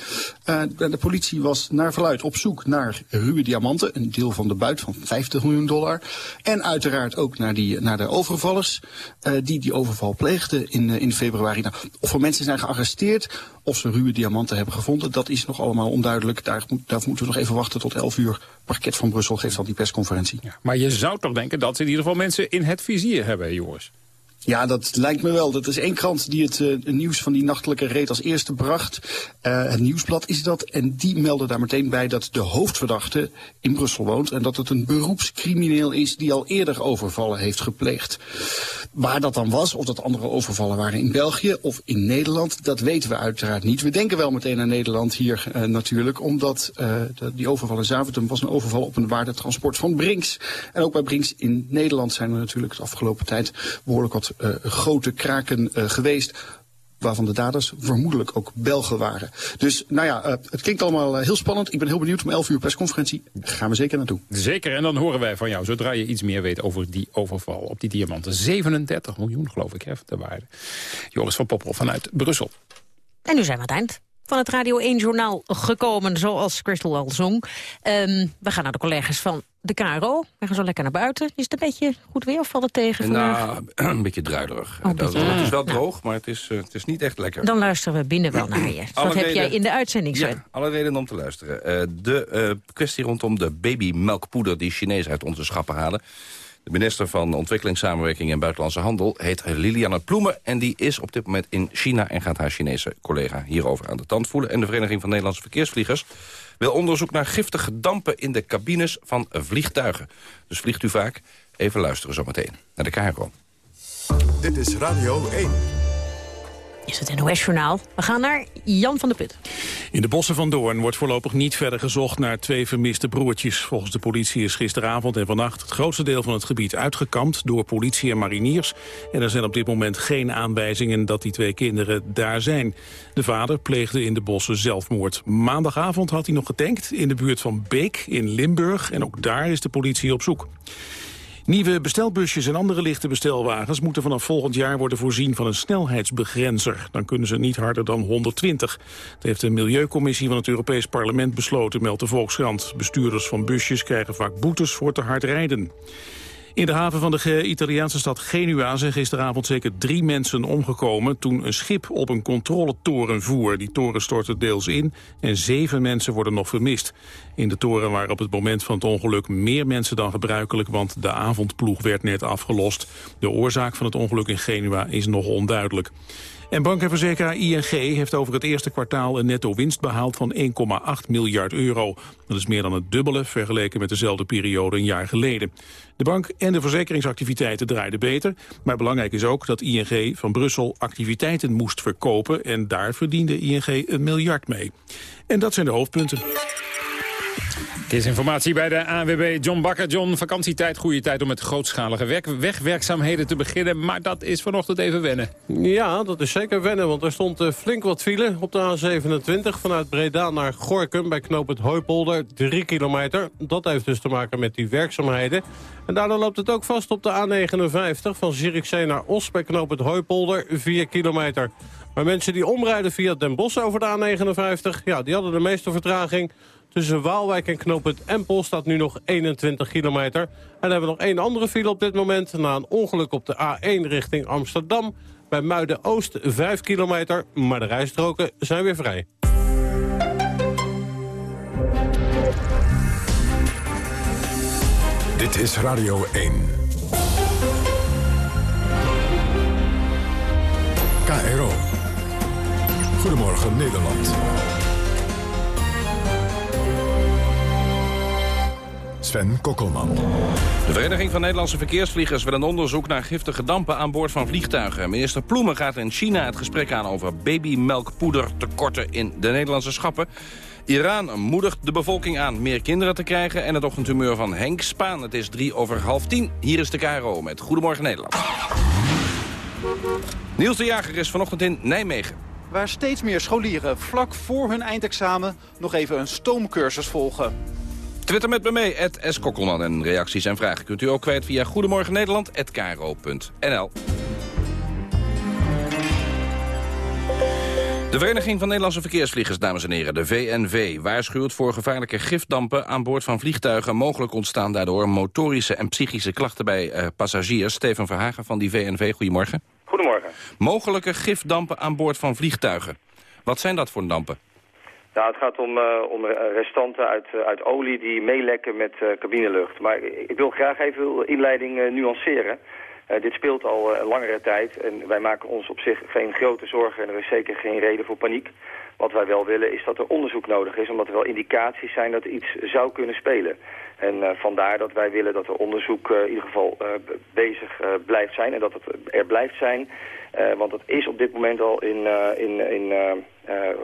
Uh, de politie was naar verluid op zoek naar ruwe diamanten. Een deel van de buit van 50 miljoen dollar. En uiteraard ook naar, die, naar de overvallers uh, die die overval pleegden in, uh, in februari. Nou, of mensen zijn gearresteerd, of ze ruwe diamanten hebben gevonden, dat is nog allemaal onduidelijk. Daar, moet, daar moeten we nog even wachten tot 11 uur. Parket van Brussel geeft al die persconferentie. Ja, maar je zou toch denken dat ze in ieder geval mensen in het vizier hebben, Joris? Ja, dat lijkt me wel. Dat is één krant die het, uh, nieuws van die nachtelijke reet als eerste bracht. Uh, het Nieuwsblad is dat. En die meldde daar meteen bij dat de hoofdverdachte in Brussel woont. En dat het een beroepscrimineel is die al eerder overvallen heeft gepleegd. Waar dat dan was, of dat andere overvallen waren in België of in Nederland, dat weten we uiteraard niet. We denken wel meteen aan Nederland hier uh, natuurlijk. Omdat die overval in Zaventem was een overval op een waardetransport van Brinks. En ook bij Brinks in Nederland zijn er natuurlijk de afgelopen tijd behoorlijk wat uh, grote kraken uh, geweest waarvan de daders vermoedelijk ook Belgen waren. Dus nou ja, uh, het klinkt allemaal heel spannend. Ik ben heel benieuwd om 11 uur persconferentie. Daar gaan we zeker naartoe. Zeker, en dan horen wij van jou, zodra je iets meer weet over die overval op die diamanten. 37 miljoen geloof ik, hè, de waarde. Joris van Poppel vanuit Brussel. En nu zijn we aan het eind van het Radio 1-journaal gekomen, zoals Crystal al zong. Um, we gaan naar de collega's van de KRO. We gaan zo lekker naar buiten. Is het een beetje goed weer of valt het tegen vandaag? Nou, een beetje druilerig. Oh, dat, beetje. het is wel Nou. droog, maar het is, uh, het is niet echt lekker. Dan luisteren we binnen wel naar je. Wat heb jij in de uitzending? Ja, alle redenen om te luisteren. Uh, de uh, kwestie rondom de babymelkpoeder die Chinezen uit onze schappen halen. De minister van Ontwikkelingssamenwerking en Buitenlandse Handel heet Liliane Ploemen. En die is op dit moment in China en gaat haar Chinese collega hierover aan de tand voelen. En de Vereniging van Nederlandse Verkeersvliegers wil onderzoek naar giftige dampen in de cabines van vliegtuigen. Dus vliegt u vaak? Even luisteren zometeen naar de KRO. Dit is Radio 1. Is het NOS-journaal. We gaan naar Jan van der Put. In de bossen van Doorn wordt voorlopig niet verder gezocht naar twee vermiste broertjes. Volgens de politie is gisteravond en vannacht het grootste deel van het gebied uitgekampt door politie en mariniers. En er zijn op dit moment geen aanwijzingen dat die twee kinderen daar zijn. De vader pleegde in de bossen zelfmoord. Maandagavond had hij nog getankt in de buurt van Beek in Limburg. En ook daar is de politie op zoek. Nieuwe bestelbusjes en andere lichte bestelwagens moeten vanaf volgend jaar worden voorzien van een snelheidsbegrenzer. Dan kunnen ze niet harder dan 120. Dat heeft de Milieucommissie van het Europees Parlement besloten, meldt de Volkskrant. Bestuurders van busjes krijgen vaak boetes voor te hard rijden. In de haven van de Italiaanse stad Genua zijn gisteravond zeker drie mensen omgekomen toen een schip op een controletoren voer. Die toren stortte deels in en zeven mensen worden nog vermist. In de toren waren op het moment van het ongeluk meer mensen dan gebruikelijk, want de avondploeg werd net afgelost. De oorzaak van het ongeluk in Genua is nog onduidelijk. En bank en verzekeraar ING heeft over het eerste kwartaal een netto winst behaald van 1,8 miljard euro. Dat is meer dan het dubbele vergeleken met dezelfde periode een jaar geleden. De bank en de verzekeringsactiviteiten draaiden beter. Maar belangrijk is ook dat ING van Brussel activiteiten moest verkopen. En daar verdiende ING een miljard mee. En dat zijn de hoofdpunten. Informatie bij de ANWB John Bakker. John, vakantietijd, goede tijd om met grootschalige werk, wegwerkzaamheden te beginnen. Maar dat is vanochtend even wennen. Ja, dat is zeker wennen, want er stond uh, flink wat file op de A27... vanuit Breda naar Gorkum bij knoop het Hooipolder, 3 kilometer. Dat heeft dus te maken met die werkzaamheden. En daardoor loopt het ook vast op de A59 van Zierikzee naar Os... bij knoop het Hooipolder, 4 kilometer. Maar mensen die omrijden via Den Bosch over de A59... ja, die hadden de meeste vertraging... Tussen Waalwijk en knooppunt Empel staat nu nog 21 kilometer. En hebben we nog één andere file op dit moment... na een ongeluk op de A1 richting Amsterdam. Bij Muiden-Oost 5 kilometer, maar de rijstroken zijn weer vrij. Dit is Radio 1. KRO. Goedemorgen Nederland. Sven Kokkelman. De Vereniging van Nederlandse Verkeersvliegers wil een onderzoek naar giftige dampen aan boord van vliegtuigen. Minister Ploemen gaat in China het gesprek aan over babymelkpoedertekorten in de Nederlandse schappen. Iran moedigt de bevolking aan meer kinderen te krijgen en het ochtendhumeur van Henk Spaan. Het is drie over half tien. Hier is de KRO met Goedemorgen Nederland. Niels de Jager is vanochtend in Nijmegen. Waar steeds meer scholieren vlak voor hun eindexamen nog even een stoomcursus volgen. Twitter met me mee, S. Kokkelman. En reacties en vragen kunt u ook kwijt via Goedemorgen Nederland, De Vereniging van Nederlandse Verkeersvliegers, dames en heren, de VNV... waarschuwt voor gevaarlijke gifdampen aan boord van vliegtuigen. Mogelijk ontstaan daardoor motorische en psychische klachten bij uh, passagiers. Steven Verhagen van die VNV, goedemorgen. Goedemorgen. Mogelijke gifdampen aan boord van vliegtuigen. Wat zijn dat voor dampen? Nou, het gaat om, uh, om restanten uit, uh, uit olie die meelekken met uh, cabinelucht. Maar ik wil graag even de inleiding nuanceren. dit speelt al langere tijd en wij maken ons op zich geen grote zorgen en er is zeker geen reden voor paniek. Wat wij wel willen is dat er onderzoek nodig is, omdat er wel indicaties zijn dat iets zou kunnen spelen. En vandaar dat wij willen dat er onderzoek in ieder geval bezig blijft zijn en dat het er blijft zijn. want het is op dit moment al in, in, in,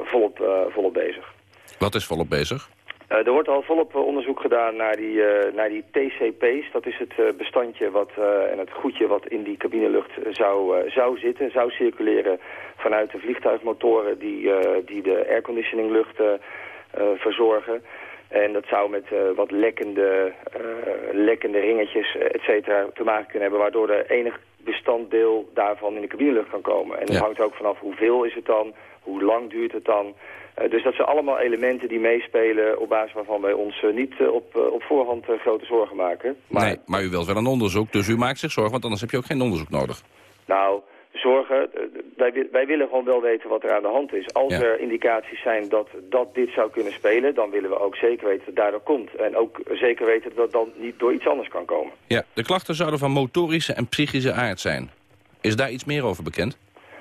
volop, volop bezig. Wat is volop bezig? Uh, er wordt al volop onderzoek gedaan naar die, uh, naar die TCP's. Dat is het bestandje wat, en het goedje wat in die cabinelucht zou, zou zitten, zou circuleren vanuit de vliegtuigmotoren die, die de airconditioninglucht verzorgen. En dat zou met wat lekkende, lekkende ringetjes, et cetera, te maken kunnen hebben, waardoor er enig bestanddeel daarvan in de cabinelucht kan komen. En dat hangt ook vanaf hoeveel is het dan, hoe lang duurt het dan... Uh, dus dat zijn allemaal elementen die meespelen op basis waarvan wij ons uh, niet uh, op, op voorhand grote zorgen maken. Maar... Nee, maar u wilt wel een onderzoek, dus u maakt zich zorgen, want anders heb je ook geen onderzoek nodig. Nou, zorgen, wij, wij willen gewoon wel weten wat er aan de hand is. Als ja. er indicaties zijn dat, dat dit zou kunnen spelen, dan willen we ook zeker weten dat daardoor komt. En ook zeker weten dat het dan niet door iets anders kan komen. Ja, de klachten zouden van motorische en psychische aard zijn. Is daar iets meer over bekend?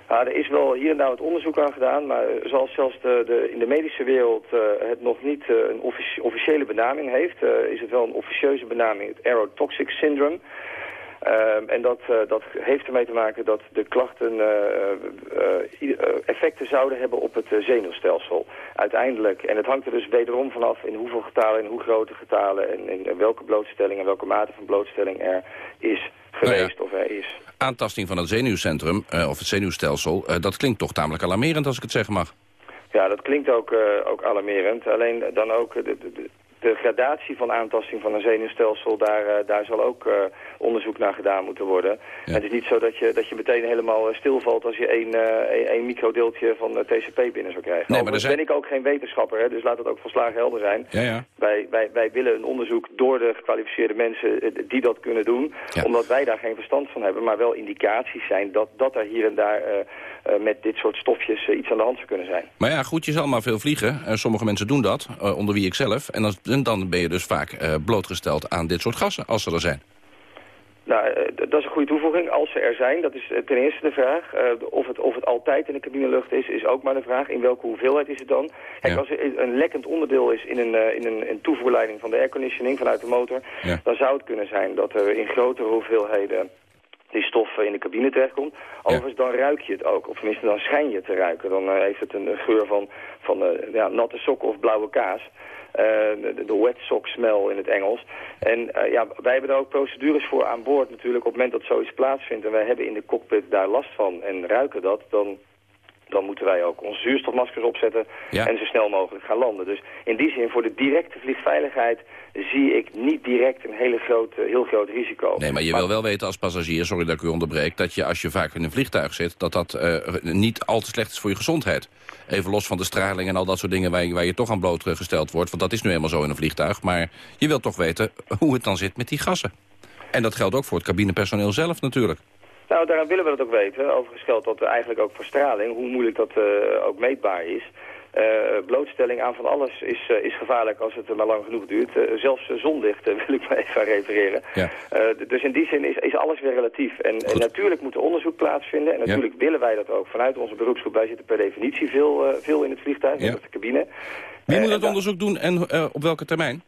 Ja, er is wel hier en daar wat onderzoek aan gedaan, maar zoals zelfs de, de, in de medische wereld uh, het nog niet uh, een offici officiële benaming heeft, uh, is het wel een officieuze benaming, het aerotoxic syndrome. En dat, dat heeft ermee te maken dat de klachten effecten zouden hebben op het zenuwstelsel. Uiteindelijk. En het hangt er dus wederom vanaf in hoeveel getalen, in hoe grote getalen en in welke blootstelling en welke mate van blootstelling er is geweest nou ja. of er is. Aantasting van het zenuwcentrum, of het zenuwstelsel, dat klinkt toch tamelijk alarmerend als ik het zeggen mag. Ja, dat klinkt ook, ook alarmerend. Alleen dan ook de, de, de gradatie van aantasting van een zenuwstelsel, daar, uh, daar zal ook uh, onderzoek naar gedaan moeten worden. Ja. Het is niet zo dat je, dat je meteen helemaal stilvalt als je één, één microdeeltje van TCP binnen zou krijgen. Nee, maar zijn... ben ik ook geen wetenschapper, hè, dus laat het ook volslagen helder zijn. Ja, ja. Wij, wij, wij willen een onderzoek door de gekwalificeerde mensen die dat kunnen doen, omdat wij daar geen verstand van hebben, maar wel indicaties zijn dat, dat er hier en daar met dit soort stofjes iets aan de hand zou kunnen zijn. Maar ja, goed, je zal maar veel vliegen. sommige mensen doen dat, onder wie ik zelf. En en dan ben je dus vaak blootgesteld aan dit soort gassen, als ze er zijn. Nou, dat is een goede toevoeging. Als ze er zijn, dat is ten eerste de vraag. Uh, of, het, of het altijd in de cabinelucht is, is ook maar de vraag. In welke hoeveelheid is het dan? Kijk, Ja. als er een lekkend onderdeel is in een, in een, een toevoerleiding van de airconditioning vanuit de motor... Ja. dan zou het kunnen zijn dat er in grotere hoeveelheden die stof in de cabine terechtkomt. Overigens, dan ruik je het ook. Of tenminste, dan schijn je te ruiken. Dan uh, heeft het een geur van, van uh, ja, natte sokken of blauwe kaas. Uh, de, de wet sock smell in het Engels. En uh, ja, wij hebben daar ook procedures voor aan boord natuurlijk. Op het moment dat zoiets plaatsvindt en wij hebben in de cockpit daar last van en ruiken dat, dan, dan moeten wij ook onze zuurstofmaskers opzetten Ja. en zo snel mogelijk gaan landen. Dus in die zin, voor de directe vliegveiligheid zie ik niet direct een hele grote, heel groot risico. Nee, maar je wil wel weten als passagier, sorry dat ik u onderbreek... dat je als je vaak in een vliegtuig zit, dat dat uh, niet al te slecht is voor je gezondheid. Even los van de straling en al dat soort dingen waar je, waar je toch aan blootgesteld wordt. Want dat is nu eenmaal zo in een vliegtuig. Maar je wilt toch weten hoe het dan zit met die gassen. En dat geldt ook voor het cabinepersoneel zelf natuurlijk. Nou, daarom willen we dat ook weten. Overigens geldt dat eigenlijk ook voor straling, hoe moeilijk dat uh, ook meetbaar is. Uh, blootstelling aan van alles is, uh, is gevaarlijk als het maar lang genoeg duurt. Uh, zelfs zonlicht wil ik maar even aan refereren. Ja. dus in die zin is, is alles weer relatief. En, en, natuurlijk moet er onderzoek plaatsvinden. En natuurlijk ja. willen wij dat ook vanuit onze beroepsgroep. Wij zitten per definitie veel, veel in het vliegtuig, ja. in de cabine. Wie moet dat onderzoek doen en op welke termijn?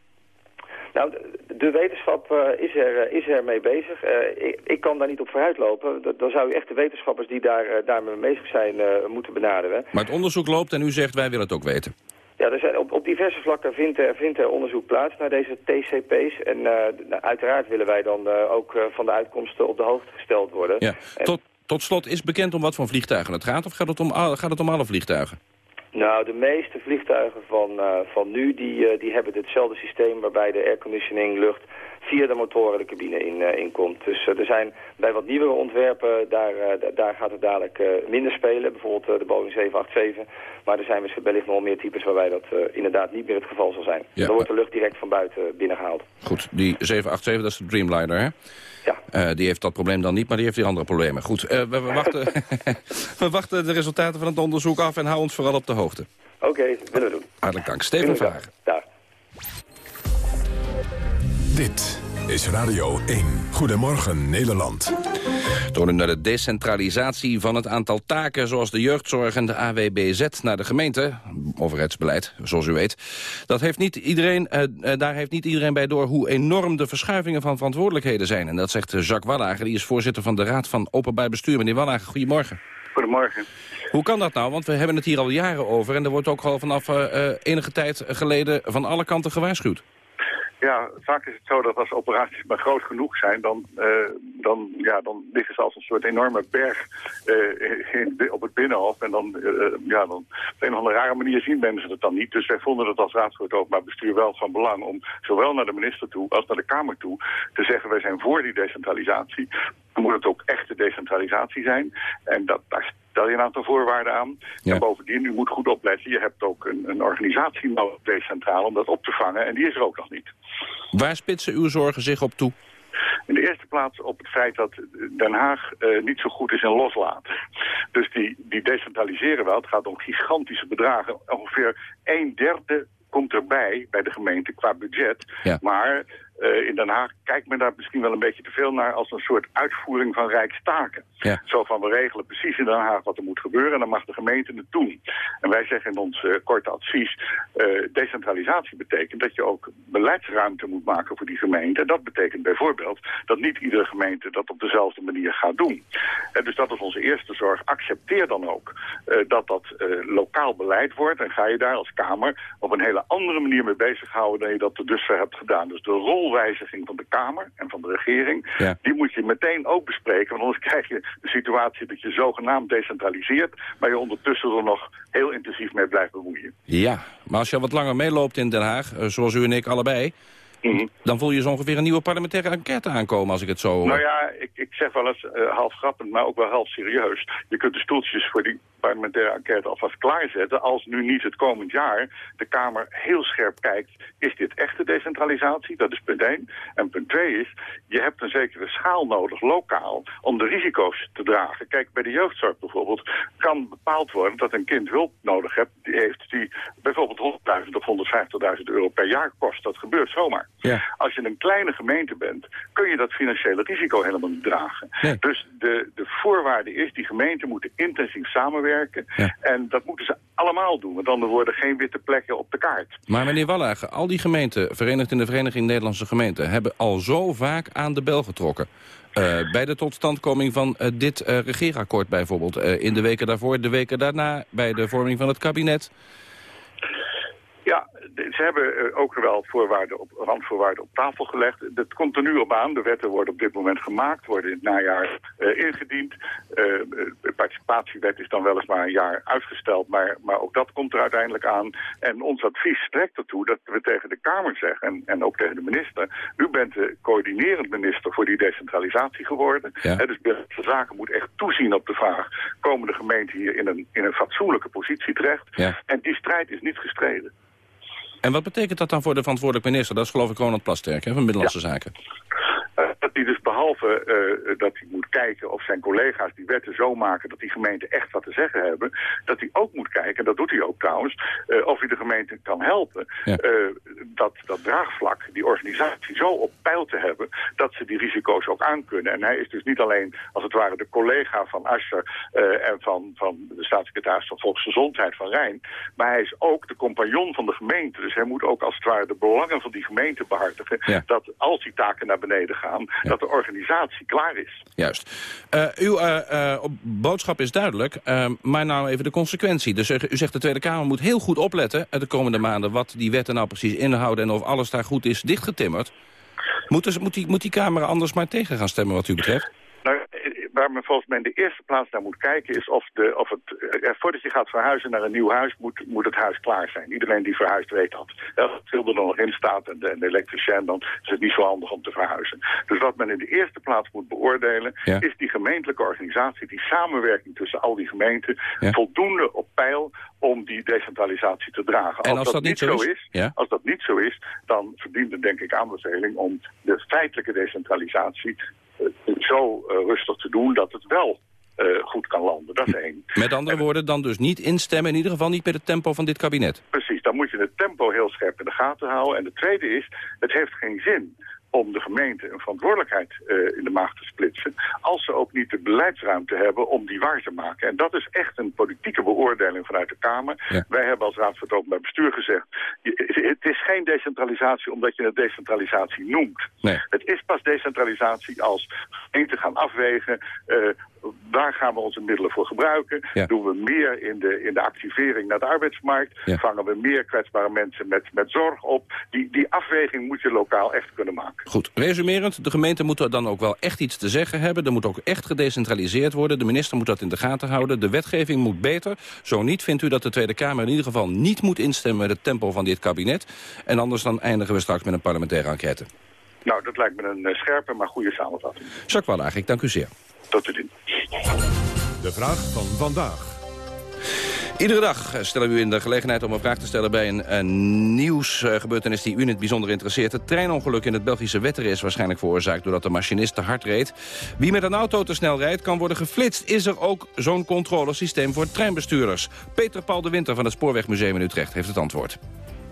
Nou, de wetenschap uh, is, er, uh, is er mee bezig. Uh, ik, ik, kan daar niet op vooruitlopen. D dan zou u echt de wetenschappers die daar, daarmee bezig zijn moeten benaderen. Maar het onderzoek loopt en u zegt wij willen het ook weten. Ja, er zijn, op, op diverse vlakken vindt er, vindt er onderzoek plaats naar deze TCP's. En nou, uiteraard willen wij dan ook van de uitkomsten op de hoogte gesteld worden. Ja. En... Tot, tot slot, is bekend om wat voor vliegtuigen het gaat? Of gaat het om, gaat het om alle vliegtuigen? Nou, de meeste vliegtuigen van, uh, van nu, die, uh, die hebben hetzelfde systeem waarbij de airconditioning lucht via de motoren de cabine in, uh, in komt. Dus er zijn bij wat nieuwere ontwerpen, daar, daar gaat het dadelijk minder spelen. Bijvoorbeeld de Boeing 787. Maar er zijn wellicht nog meer types waarbij dat inderdaad niet meer het geval zal zijn. Ja. Dan wordt de lucht direct van buiten binnengehaald. Goed, die 787, dat is de Dreamliner, hè? Ja. Uh, die heeft dat probleem dan niet, maar die heeft weer andere problemen. Goed, uh, we, we, wachten, we wachten de resultaten van het onderzoek af en hou ons vooral op de hoogte. Oké, okay, willen we doen. Hartelijk dank. Steven Vragen. Daar. Dit is Radio 1. Goedemorgen Nederland. Door de decentralisatie van het aantal taken... zoals de jeugdzorg en de AWBZ naar de gemeente. Overheidsbeleid, zoals u weet. Dat heeft niet iedereen, uh, daar heeft niet iedereen bij door... hoe enorm de verschuivingen van verantwoordelijkheden zijn. En dat zegt Jacques Wallager, die is voorzitter van de Raad van Openbaar Bestuur. Meneer Wallager, goedemorgen. Goedemorgen. Hoe kan dat nou? Want we hebben het hier al jaren over... en er wordt ook al vanaf uh, enige tijd geleden van alle kanten gewaarschuwd. Ja, vaak is het zo dat als operaties maar groot genoeg zijn, dan, uh, dan, ja, dan liggen ze als een soort enorme berg in, op het binnenhof. En dan, uh, ja, dan op een of andere rare manier zien mensen het dan niet. Dus wij vonden het als Raad voor het Openbaar Bestuur wel van belang om zowel naar de minister toe als naar de Kamer toe te zeggen wij zijn voor die decentralisatie. Dan moet het ook echte decentralisatie zijn. En dat, daar stel je een aantal voorwaarden aan. Ja. En bovendien, u moet goed opletten, je hebt ook een, een organisatie nodig decentraal om dat op te vangen. En die is er ook nog niet. Waar spitsen uw zorgen zich op toe? In de eerste plaats op het feit dat Den Haag uh, niet zo goed is in loslaten. Dus die, die decentraliseren wel. Het gaat om gigantische bedragen. Ongeveer een derde komt erbij bij de gemeente qua budget. Ja. Maar uh, in Den Haag kijkt men daar misschien wel een beetje te veel naar als een soort uitvoering van rijkstaken. Ja. Zo van we regelen precies in Den Haag wat er moet gebeuren en dan mag de gemeente het doen. En wij zeggen in ons uh, korte advies, uh, decentralisatie betekent dat je ook beleidsruimte moet maken voor die gemeente. En dat betekent bijvoorbeeld dat niet iedere gemeente dat op dezelfde manier gaat doen. En dus dat is onze eerste zorg. Accepteer dan ook dat dat lokaal beleid wordt en ga je daar als Kamer op een hele andere manier mee bezighouden dan je dat tot dusver hebt gedaan. Dus de rol wijziging van de Kamer en van de regering... Ja. die moet je meteen ook bespreken. Want anders krijg je de situatie dat je zogenaamd decentraliseert... maar je ondertussen er nog heel intensief mee blijft bemoeien. Ja, maar als je wat langer meeloopt in Den Haag, zoals u en ik allebei... Mm -hmm. Dan voel je zo ongeveer een nieuwe parlementaire enquête aankomen als ik het zo... Nou ja, ik, ik zeg wel eens uh, half grappend, maar ook wel half serieus. Je kunt de stoeltjes voor die parlementaire enquête alvast klaarzetten... als nu niet het komend jaar de Kamer heel scherp kijkt... is dit echte decentralisatie? Dat is punt 1. En punt 2 is, je hebt een zekere schaal nodig, lokaal... om de risico's te dragen. Kijk, bij de jeugdzorg bijvoorbeeld kan bepaald worden... dat een kind hulp nodig heeft die, heeft die bijvoorbeeld 100.000 of 150.000 euro per jaar kost. Dat gebeurt zomaar. Ja. Als je een kleine gemeente bent, kun je dat financiële risico helemaal niet dragen. Nee. Dus de, de voorwaarde is, die gemeenten moeten intensief samenwerken. Ja. En dat moeten ze allemaal doen, want dan worden geen witte plekken op de kaart. Maar meneer Wallager, al die gemeenten, verenigd in de Vereniging Nederlandse Gemeenten... hebben al zo vaak aan de bel getrokken. Uh, bij de totstandkoming van uh, dit uh, regeerakkoord bijvoorbeeld. in de weken daarvoor, de weken daarna, bij de vorming van het kabinet. Ja, ze hebben ook wel voorwaarden op, randvoorwaarden op tafel gelegd. Dat komt er nu op aan. De wetten worden op dit moment gemaakt, worden in het najaar uh, ingediend. Uh, de participatiewet is dan welismaar een jaar uitgesteld, maar, maar ook dat komt er uiteindelijk aan. En ons advies strekt ertoe dat we tegen de Kamer zeggen, en, en ook tegen de minister... u bent de coördinerend minister voor die decentralisatie geworden. Ja. He, dus Binnenlandse Zaken moet echt toezien op de vraag... komen de gemeenten hier in een, in een fatsoenlijke positie terecht? Ja. En die strijd is niet gestreden. En wat betekent dat dan voor de verantwoordelijk minister? Dat is geloof ik Ronald Plasterk hè, van Middellandse ja. Zaken. Uh, dat hij dus behalve uh, dat hij moet kijken of zijn collega's die wetten zo maken dat die gemeenten echt wat te zeggen hebben, dat hij ook moet kijken, en dat doet hij ook trouwens, uh, of hij de gemeente kan helpen ja. dat, dat draagvlak, die organisatie zo op peil te hebben, dat ze die risico's ook aankunnen. En hij is dus niet alleen als het ware de collega van Ascher en van, van de staatssecretaris van Volksgezondheid van Rijn, maar hij is ook de compagnon van de gemeente. Dus hij moet ook als het ware de belangen van die gemeente behartigen, ja. dat als die taken naar beneden gaan, ja. dat de organisatie klaar is. Juist. Uh, uw uh, uh, boodschap is duidelijk, maar nou even de consequentie. Dus u zegt de Tweede Kamer moet heel goed opletten de komende maanden... wat die wetten nou precies inhouden en of alles daar goed is dichtgetimmerd. Moet, dus, moet, die, moet die Kamer anders maar tegen gaan stemmen wat u betreft? Waar men volgens mij in de eerste plaats naar moet kijken is of, de, of het, eh, voordat je gaat verhuizen naar een nieuw huis, moet, moet het huis klaar zijn. Iedereen die verhuist weet dat. Als het schilder er nog in staat en de, en de elektricien, dan is het niet zo handig om te verhuizen. Dus wat men in de eerste plaats moet beoordelen, ja. is die gemeentelijke organisatie, die samenwerking tussen al die gemeenten, ja. voldoende op peil om die decentralisatie te dragen. En als, als dat, dat, niet zo is, is ja? als dat niet zo is, dan verdient het denk ik aanbeveling om de feitelijke decentralisatie zo uh, rustig te doen dat het wel uh, goed kan landen. Dat is één. Met andere en, woorden, dan dus niet instemmen, in ieder geval niet met het tempo van dit kabinet. Precies, dan moet je het tempo heel scherp in de gaten houden. En de tweede is, het heeft geen zin om de gemeente een verantwoordelijkheid uh, in de maag te splitsen... als ze ook niet de beleidsruimte hebben om die waar te maken. En dat is echt een politieke beoordeling vanuit de Kamer. Wij hebben als Raad van het Openbaar Bestuur gezegd... het is geen decentralisatie omdat je het decentralisatie noemt. Nee. Het is pas decentralisatie als gemeenten gaan afwegen... Uh, waar gaan we onze middelen voor gebruiken? Ja. Doen we meer in de, in de activering naar de arbeidsmarkt? Ja. Vangen we meer kwetsbare mensen met, met zorg op? Die, die afweging moet je lokaal echt kunnen maken. Goed, resumerend, de gemeente moet er dan ook wel echt iets te zeggen hebben. Er moet ook echt gedecentraliseerd worden. De minister moet dat in de gaten houden. De wetgeving moet beter. Zo niet vindt u dat de Tweede Kamer in ieder geval niet moet instemmen... met het tempo van dit kabinet. En anders dan eindigen we straks met een parlementaire enquête. Nou, dat lijkt me een uh, scherpe, maar goede samenvatting. Jacques Wallaag, ik dank u zeer. Tot u dienst. De vraag van vandaag. Iedere dag stellen we u in de gelegenheid om een vraag te stellen... bij een, een nieuwsgebeurtenis die u in het bijzonder interesseert. Het treinongeluk in het Belgische Wetteren is waarschijnlijk veroorzaakt... doordat de machinist te hard reed. Wie met een auto te snel rijdt, kan worden geflitst. Is er ook zo'n controlesysteem voor treinbestuurders? Peter Paul de Winter van het Spoorwegmuseum in Utrecht heeft het antwoord.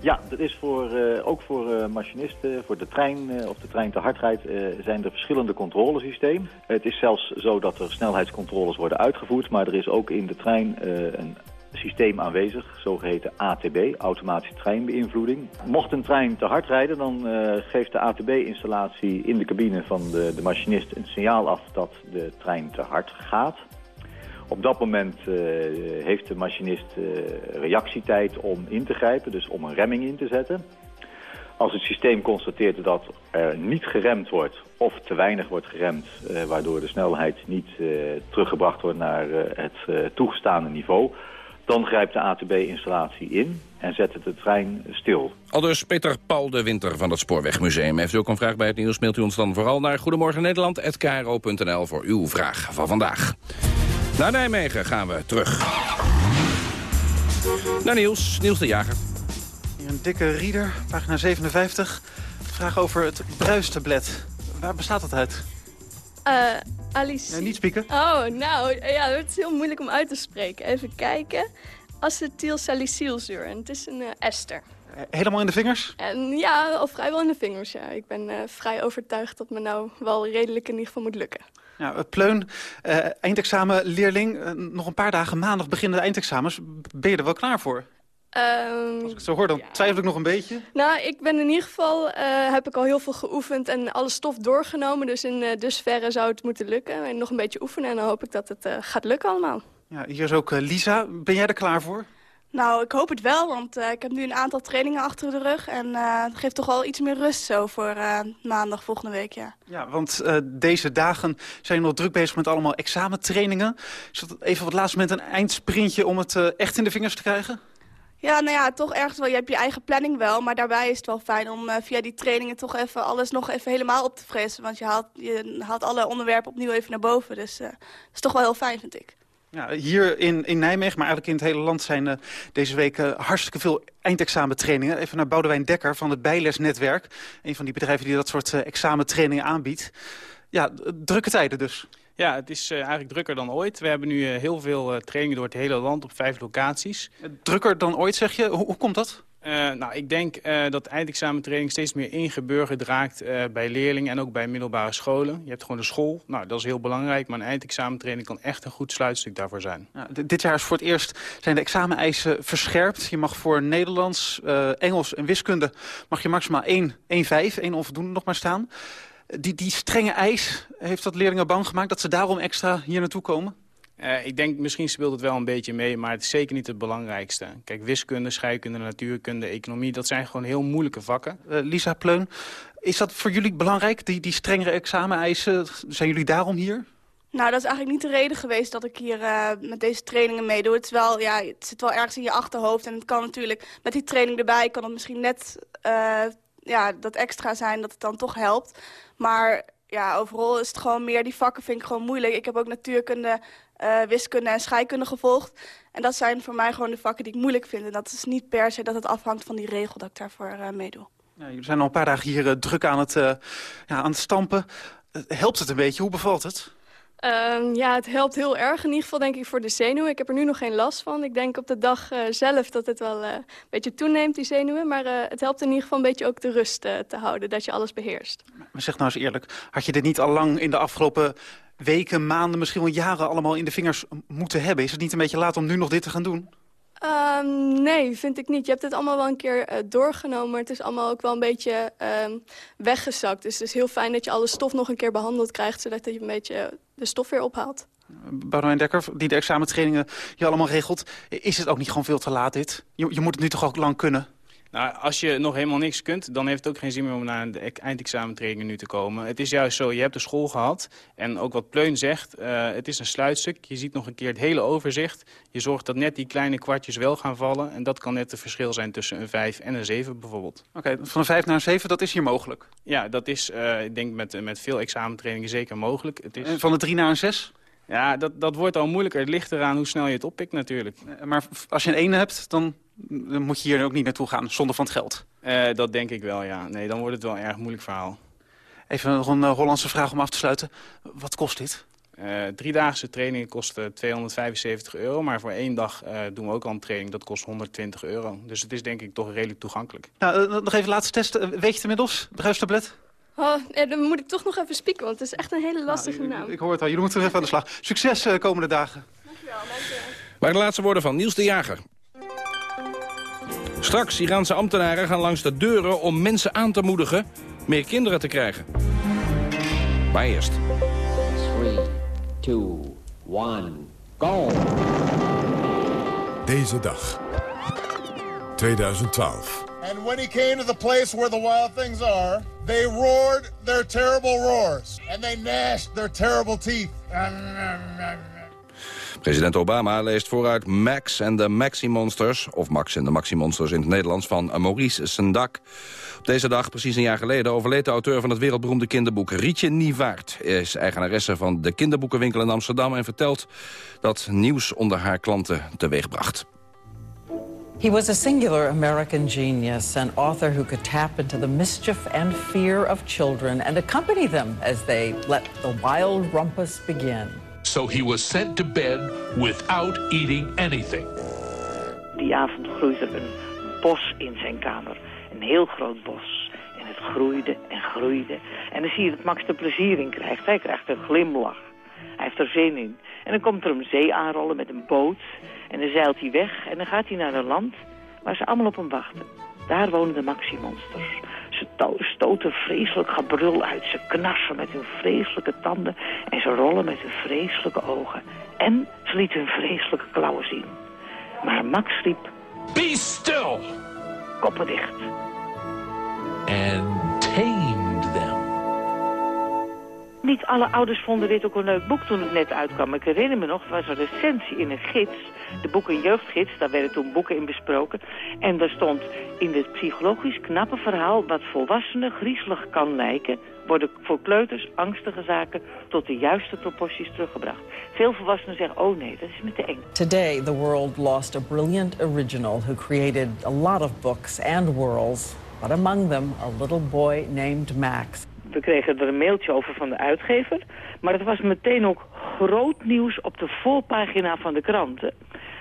Ja, dat is voor, uh, ook voor uh, machinisten, voor de trein, uh, of de trein te hard rijdt, zijn er verschillende controlesystemen. Het is zelfs zo dat er snelheidscontroles worden uitgevoerd, maar er is ook in de trein een systeem aanwezig, zogeheten ATB, automatische treinbeïnvloeding. Mocht een trein te hard rijden, dan geeft de ATB-installatie in de cabine van de, de machinist een signaal af dat de trein te hard gaat. Op dat moment uh, heeft de machinist uh, reactietijd om in te grijpen, dus om een remming in te zetten. Als het systeem constateert dat er niet geremd wordt of te weinig wordt geremd, waardoor de snelheid niet teruggebracht wordt naar het toegestaande niveau, dan grijpt de ATB-installatie in en zet het de trein stil. Aldus Peter Paul de Winter van het Spoorwegmuseum. Heeft u ook een vraag bij het nieuws, mailt u ons dan vooral naar goedemorgennederland.kro.nl voor uw vraag van vandaag. Naar Nijmegen gaan we terug. Naar Niels, Niels de Jager. Hier een dikke reader, pagina 57. Vraag over het bruistablet. Waar bestaat dat uit? Uh, Alice. Ja, niet spieken. Oh, nou, ja, het is heel moeilijk om uit te spreken. Even kijken. Acetylsalicylzuur. En het is een uh, ester. Helemaal in de vingers? En ja, al vrijwel in de vingers, ja. Ik ben uh, vrij overtuigd dat me nou wel redelijk in ieder geval moet lukken. Ja, Pleun, uh, eindexamenleerling. Uh, nog een paar dagen maandag beginnen de eindexamens. Ben je er wel klaar voor? Um, Als ik het zo hoor, dan ja. twijfel ik nog een beetje. Nou, ik ben in ieder geval, uh, heb ik al heel veel geoefend en alle stof doorgenomen. Dus in uh, dusverre zou het moeten lukken. En nog een beetje oefenen en dan hoop ik dat het uh, gaat lukken allemaal. Ja, hier is ook Lisa. Ben jij er klaar voor? Nou, ik hoop het wel, want uh, ik heb nu een aantal trainingen achter de rug. En uh, het geeft toch wel iets meer rust zo voor uh, maandag volgende week, ja. Ja, want deze dagen zijn je nog druk bezig met allemaal examentrainingen. Is dat even op het laatste moment een eindsprintje om het echt in de vingers te krijgen? Ja, nou ja, toch ergens wel. Je hebt je eigen planning wel, maar daarbij is het wel fijn om via die trainingen toch even alles nog even helemaal op te frissen. Want je haalt, je haalt alle onderwerpen opnieuw even naar boven. Dus dat is toch wel heel fijn, vind ik. Ja, hier in, in Nijmegen, maar eigenlijk in het hele land zijn uh, deze week uh, hartstikke veel eindexamentrainingen. Even naar Boudewijn Dekker van het Bijlesnetwerk. Een van die bedrijven die dat soort uh, examentrainingen aanbiedt. Ja, drukke tijden dus. Ja, het is uh, eigenlijk drukker dan ooit. We hebben nu uh, heel veel uh, trainingen door het hele land op vijf locaties. Drukker dan ooit, zeg je? Hoe, hoe komt dat? Nou, ik denk dat eindexamentraining steeds meer ingeburgerd raakt bij leerlingen en ook bij middelbare scholen. Je hebt gewoon de school, nou dat is heel belangrijk, maar een eindexamentraining kan echt een goed sluitstuk daarvoor zijn. Ja, dit jaar is voor het eerst zijn de exameneisen verscherpt. Je mag voor Nederlands, Engels en wiskunde mag je maximaal 1, 1 5, 1 onvoldoende nog maar staan. Die, die strenge eis, heeft dat leerlingen bang gemaakt dat ze daarom extra hier naartoe komen? Uh, ik denk, misschien speelt het wel een beetje mee, maar het is zeker niet het belangrijkste. Kijk, wiskunde, scheikunde, natuurkunde, economie, dat zijn gewoon heel moeilijke vakken. Uh, Lisa Pleun, is dat voor jullie belangrijk, die, die strengere exameneisen? Zijn jullie daarom hier? Nou, dat is eigenlijk niet de reden geweest dat ik hier uh, met deze trainingen meedoe. Het, is wel, ja, het zit wel ergens in je achterhoofd en het kan natuurlijk, met die training erbij, kan het misschien net ja, dat extra zijn dat het dan toch helpt. Maar ja, overal is het gewoon meer, die vakken vind ik gewoon moeilijk. Ik heb ook natuurkunde, uh, wiskunde en scheikunde gevolgd. En dat zijn voor mij gewoon de vakken die ik moeilijk vind. En dat is niet per se dat het afhangt van die regel dat ik daarvoor uh, meedoe. Ja, jullie zijn al een paar dagen hier uh, druk aan het, ja, aan het stampen. helpt het een beetje? Hoe bevalt het? Um, ja, het helpt heel erg in ieder geval denk ik voor de zenuwen. Ik heb er nu nog geen last van. Ik denk op de dag uh, zelf dat het wel uh, een beetje toeneemt, die zenuwen. Maar uh, het helpt in ieder geval een beetje ook de rust te houden, dat je alles beheerst. Maar zeg nou eens eerlijk, had je dit niet al lang in de afgelopen weken, maanden, misschien wel jaren allemaal in de vingers moeten hebben? Is het niet een beetje laat om nu nog dit te gaan doen? Um, nee, vind ik niet. Je hebt het allemaal wel een keer uh, doorgenomen, maar het is allemaal ook wel een beetje um, weggezakt. Dus het is heel fijn dat je alle stof nog een keer behandeld krijgt, zodat je een beetje de stof weer ophaalt. Boudewijn Dekker, die de examentrainingen je allemaal regelt. Is het ook niet gewoon veel te laat dit? Je, je moet het nu toch ook lang kunnen? Nou, als je nog helemaal niks kunt, dan heeft het ook geen zin meer om naar de eindexamentrainingen nu te komen. Het is juist zo, je hebt de school gehad en ook wat Pleun zegt, uh, het is een sluitstuk. Je ziet nog een keer het hele overzicht. Je zorgt dat net die kleine kwartjes wel gaan vallen en dat kan net het verschil zijn tussen een 5 en een 7 bijvoorbeeld. Oké, okay, van een 5 naar een 7, dat is hier mogelijk? Ja, dat is, uh, ik denk met, met veel examentrainingen zeker mogelijk. Het is... En van een 3 naar een 6? Ja, dat, dat wordt al moeilijker. Het ligt eraan hoe snel je het oppikt natuurlijk. Maar als je een 1 hebt, dan dan moet je hier ook niet naartoe gaan, zonder van het geld. Uh, dat denk ik wel, ja. Nee, dan wordt het wel een erg moeilijk verhaal. Even nog een uh, Hollandse vraag om af te sluiten. Wat kost dit? Uh, driedaagse training kost 275 euro. Maar voor één dag doen we ook al een training. Dat kost 120 euro. Dus het is denk ik toch redelijk toegankelijk. Nou, nog even laatste test. Weet je het inmiddels? Druistablet? Oh, dan moet ik toch nog even spieken, want het is echt een hele lastige nou, naam. Ik hoor het al. Jullie moeten er even aan de slag. Succes komende dagen. Dankjewel, dankjewel. Maar de laatste woorden van Niels de Jager. Straks, Iraanse ambtenaren gaan langs de deuren om mensen aan te moedigen meer kinderen te krijgen. Maar eerst. 3, 2, 1, go! Deze dag. 2012. And when he came to the place where the wild things are, they roared their terrible roars. And they gnashed their terrible teeth. President Obama leest vooruit Max en de Maxi Monsters... of Max en de Maxi Monsters in het Nederlands van Maurice Sendak. Op deze dag, precies een jaar geleden, overleed de auteur van het wereldberoemde kinderboek Rietje Niewaard. is eigenaresse van de kinderboekenwinkel in Amsterdam... en vertelt dat nieuws onder haar klanten teweegbracht. He was a singular American genius, an author who could tap into the mischief and fear of children and accompany them as they let the wild rumpus begin. So he was sent to bed without eating anything. Die avond groeide er een bos in zijn kamer. Een heel groot bos. En het groeide en groeide. En dan zie je dat Max er plezier in krijgt. Hij krijgt een glimlach. Hij heeft er zin in. En dan komt er een zee aanrollen met een boot. En dan zeilt hij weg. En dan gaat hij naar een land waar ze allemaal op hem wachten. Daar wonen de Maxi-monsters. Ze stoten vreselijk gebrul uit. Ze knarsen met hun vreselijke tanden. En ze rollen met hun vreselijke ogen. En ze lieten hun vreselijke klauwen zien. Maar Max riep... Be still! Koppen dicht. Tamed them. Niet alle ouders vonden dit ook een leuk boek toen het net uitkwam. Ik herinner me nog, er was een recensie in een gids, de boek- en jeugdgids, daar werden toen boeken in besproken. En daar stond in het psychologisch knappe verhaal wat volwassenen griezelig kan lijken, worden voor kleuters angstige zaken tot de juiste proporties teruggebracht. Veel volwassenen zeggen, oh nee, dat is me te eng. Today the world lost a brilliant original who created a lot of books and worlds, but among them a little boy named Max. We kregen er een mailtje over van de uitgever. Maar het was meteen ook groot nieuws op de voorpagina van de kranten.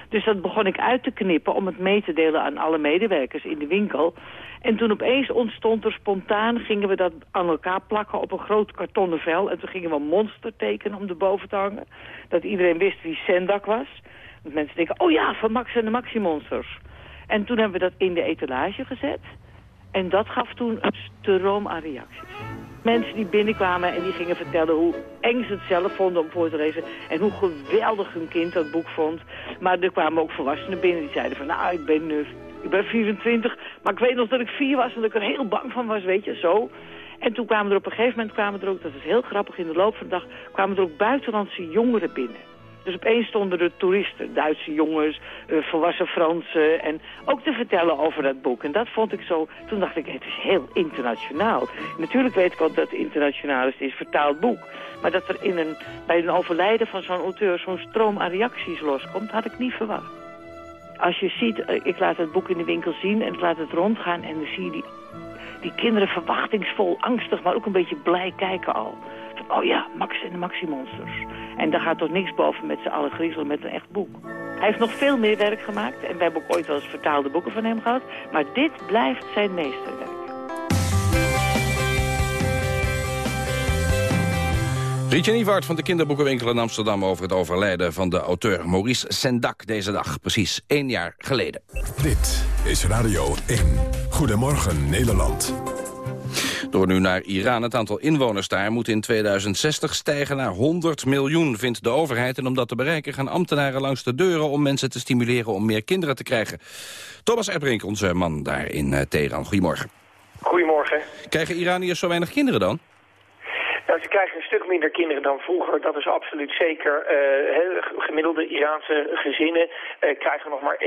Dus dat begon ik uit te knippen om het mee te delen aan alle medewerkers in de winkel. En toen opeens ontstond er spontaan, gingen we dat aan elkaar plakken op een groot kartonnen vel. En toen gingen we een monster tekenen om erboven te hangen. Dat iedereen wist wie Sendak was. Dat mensen denken, oh ja, van Max en de Maxi-monsters. En toen hebben we dat in de etalage gezet. En dat gaf toen een stroom aan reacties mensen die binnenkwamen en die gingen vertellen hoe eng ze het zelf vonden om voor te lezen. En hoe geweldig hun kind dat boek vond. Maar er kwamen ook volwassenen binnen die zeiden van nou ik ben, uh, ik ben 24, maar ik weet nog dat ik vier was en dat ik er heel bang van was, weet je, zo. En toen kwamen er op een gegeven moment, kwamen er ook, dat is heel grappig, in de loop van de dag kwamen er ook buitenlandse jongeren binnen. Dus opeens stonden er toeristen, Duitse jongens, uh, volwassen Fransen. En ook te vertellen over dat boek. En dat vond ik zo, toen dacht ik, het is heel internationaal. Natuurlijk weet ik wel dat internationaal is, het is vertaald boek. Maar dat er in een, bij een overlijden van zo'n auteur zo'n stroom aan reacties loskomt, had ik niet verwacht. Als je ziet, uh, ik laat het boek in de winkel zien en ik laat het rondgaan en dan zie je die, die kinderen verwachtingsvol, angstig, maar ook een beetje blij kijken al. Oh ja, Max en de Maxi-monsters. En daar gaat toch niks boven met z'n allen griezelen met een echt boek. Hij heeft nog veel meer werk gemaakt. En we hebben ook ooit wel eens vertaalde boeken van hem gehad. Maar dit blijft zijn meesterwerk. Rietje Nievart van de kinderboekenwinkel in Amsterdam... over het overlijden van de auteur Maurice Sendak deze dag. Precies één jaar geleden. Dit is Radio 1. Goedemorgen Nederland. Door nu naar Iran. Het aantal inwoners daar moet in 2060 stijgen naar 100 miljoen, vindt de overheid. En om dat te bereiken gaan ambtenaren langs de deuren... om mensen te stimuleren om meer kinderen te krijgen. Thomas Erbrink, onze man daar in uh, Teheran. Goedemorgen. Goedemorgen. Krijgen Iraniërs zo weinig kinderen dan? Nou, ze krijgen een stuk minder kinderen dan vroeger, dat is absoluut zeker. Uh, gemiddelde Iraanse gezinnen uh, krijgen nog maar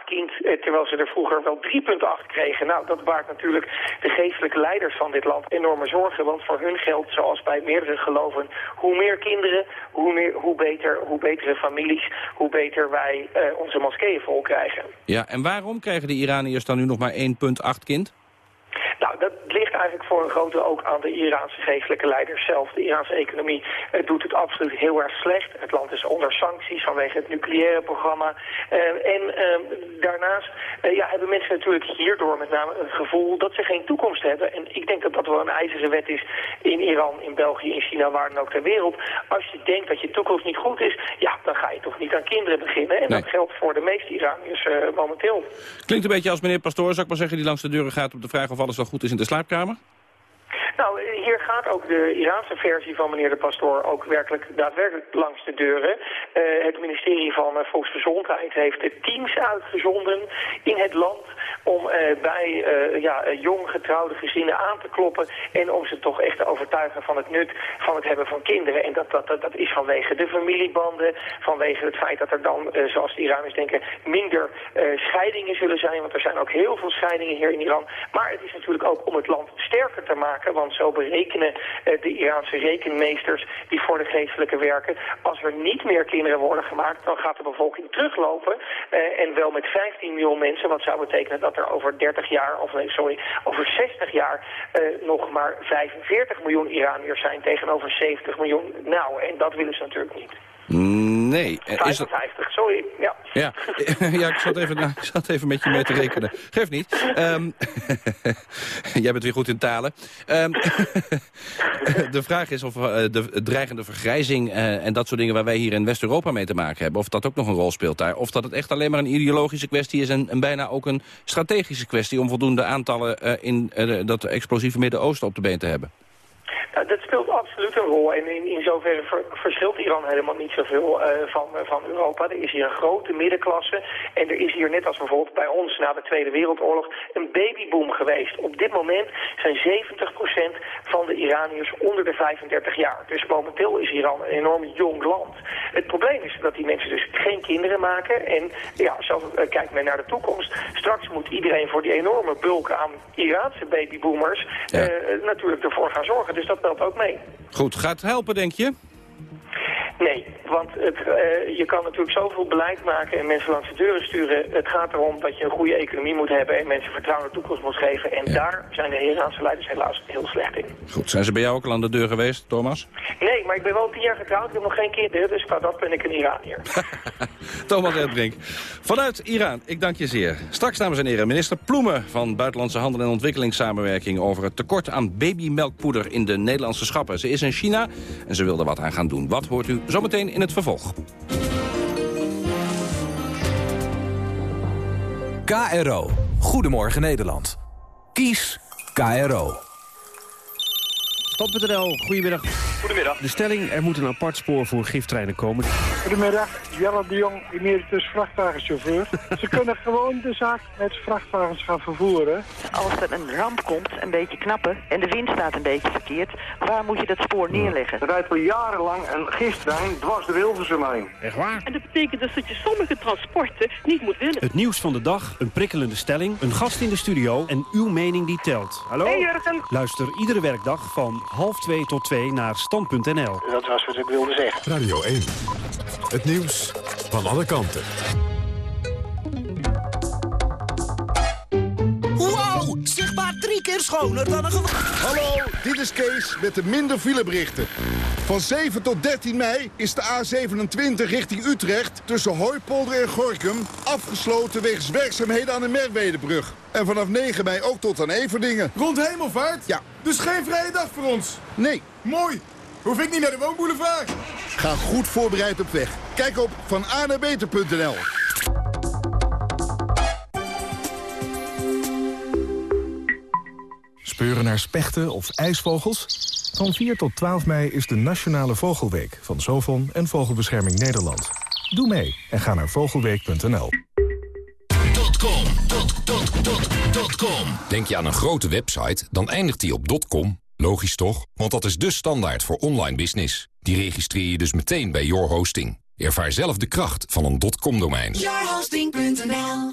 1,8 kind, uh, terwijl ze er vroeger wel 3,8 kregen. Nou, dat baart natuurlijk de geestelijke leiders van dit land enorme zorgen, want voor hun geldt, zoals bij meerdere geloven, hoe meer kinderen, hoe, meer, hoe, beter, hoe betere families, hoe beter wij onze moskeeën vol krijgen. Ja, en waarom krijgen de Iraniërs dan nu nog maar 1,8 kind? Nou, dat ligt eigenlijk voor een groot deel ook aan de Iraanse geestelijke leiders zelf. De Iraanse economie uh, doet het absoluut heel erg slecht. Het land is onder sancties vanwege het nucleaire programma. Uh, en uh, daarnaast ja, hebben mensen natuurlijk hierdoor met name het gevoel dat ze geen toekomst hebben. En ik denk dat dat wel een ijzeren wet is in Iran, in België, in China, waar dan ook ter wereld. Als je denkt dat je toekomst niet goed is, ja, dan ga je toch niet aan kinderen beginnen. En Nee. dat geldt voor de meeste Iraniërs momenteel. Klinkt een beetje als meneer Pastoor, zou ik maar zeggen... die langs de deuren gaat op de vraag of alles wel goed is in de slaapkamer? Kamer? Nou, hier gaat ook de Iraanse versie van meneer de Pastoor ook werkelijk daadwerkelijk langs de deuren. Eh, het ministerie van uh, Volksgezondheid heeft teams uitgezonden in het land om eh, bij eh, ja, eh, jong getrouwde gezinnen aan te kloppen en om ze toch echt te overtuigen van het nut van het hebben van kinderen. En dat, dat, dat, dat is vanwege de familiebanden, vanwege het feit dat er dan, eh, zoals de Iraniërs denken, minder eh, scheidingen zullen zijn. Want er zijn ook heel veel scheidingen hier in Iran. Maar het is natuurlijk ook om het land sterker te maken, want zo berekenen eh, de Iraanse rekenmeesters die voor de geestelijke werken, als er niet meer kinderen worden gemaakt, dan gaat de bevolking teruglopen. Eh, en wel met 15 miljoen mensen, wat zou betekenen dat er over 30 jaar, of nee, sorry, over 60 jaar eh, nog maar 45 miljoen Iraniërs zijn tegenover 70 miljoen. Nou, en dat willen ze natuurlijk niet. Nee. Eh, Is dat... 55, sorry. Ja. Ja, ja ik, zat even, nou, ik zat even met je mee te rekenen. Geef niet. Ehm, jij bent weer goed in talen. Ehm, de vraag is of eh, de dreigende vergrijzing eh, en dat soort dingen... waar wij hier in West-Europa mee te maken hebben... of dat ook nog een rol speelt daar. Of dat het echt alleen maar een ideologische kwestie is... en, en bijna ook een strategische kwestie... om voldoende aantallen eh, in eh, dat explosieve Midden-Oosten op de been te hebben. Nou, dat speelt absoluut een rol. En in, in zoverre ver- verschilt Iran helemaal niet zoveel eh, van, eh, van Europa. Er is hier een grote middenklasse. En er is hier, net als bijvoorbeeld bij ons na de Tweede Wereldoorlog, een babyboom geweest. Op dit moment zijn 70% van de Iraniërs onder de 35 jaar. Dus momenteel is Iran een enorm jong land. Het probleem is dat die mensen dus geen kinderen maken. En ja, zo eh, kijkt men naar de toekomst. Straks moet iedereen voor die enorme bulk aan Iraanse babyboomers eh, natuurlijk ervoor gaan zorgen. Dus dat telt ook mee. Goed, gaat helpen, denk je? Nee, want het, eh, je kan natuurlijk zoveel beleid maken en mensen langs de deuren sturen. Het gaat erom dat je een goede economie moet hebben en mensen vertrouwen in de toekomst moet geven. En daar zijn de Iraanse leiders helaas heel slecht in. Goed, zijn ze bij jou ook al aan de deur geweest, Thomas? Nee, maar ik ben wel tien jaar getrouwd, ik heb nog geen kinderen, dus qua dat ben ik een Iranier. Thomas Edbrink. Vanuit Iran, ik dank je zeer. Straks, dames en heren, minister Ploemen van Buitenlandse Handel en Ontwikkelingssamenwerking... over het tekort aan babymelkpoeder in de Nederlandse schappen. Ze is in China en ze wil er wat aan gaan doen. Wat hoort u zometeen in het vervolg? KRO. Goedemorgen Nederland. Kies KRO. Goedemiddag. Goedemiddag. De stelling, er moet een apart spoor voor giftreinen komen. Goedemiddag, Jelle de Jong, emeritus vrachtwagenchauffeur. Ze kunnen gewoon de zaak met vrachtwagens gaan vervoeren. Als er een ramp komt, een beetje knappen, en de wind staat een beetje verkeerd, waar moet je dat spoor neerleggen? Er rijdt al jarenlang een gifttrein dwars de Wilversum heen. Echt waar? En dat betekent dus dat je sommige transporten niet moet willen. Het nieuws van de dag, een prikkelende stelling, een gast in de studio en uw mening die telt. Hallo? Hey, Jurgen. Luister iedere werkdag van half twee tot twee naar stand.nl. Dat was wat ik wilde zeggen. Radio 1. Het nieuws van alle kanten. Wow, zichtbaar drie keer schoner dan een Hallo, dit is Kees met de minder fileberichten. Van 7 tot 13 mei is de A27 richting Utrecht... tussen Hooipolder en Gorkum afgesloten wegens werkzaamheden aan de Merwedebrug. En vanaf 9 mei ook tot aan Everdingen. Rond hemelvaart? Ja. Dus geen vrije dag voor ons? Nee. Mooi. Hoef ik niet naar de woonboulevard. Ga goed voorbereid op weg. Kijk op vananabeter.nl. Speuren naar spechten of ijsvogels? Van 4 tot 12 mei is de Nationale Vogelweek van Sovon en Vogelbescherming Nederland. Doe mee en ga naar vogelweek.nl. Denk je aan een grote website, dan eindigt die op .com. Logisch toch? Want dat is de standaard voor online business. Die registreer je dus meteen bij Your Hosting. Ervaar zelf de kracht van een .com-domein. Yourhosting.nl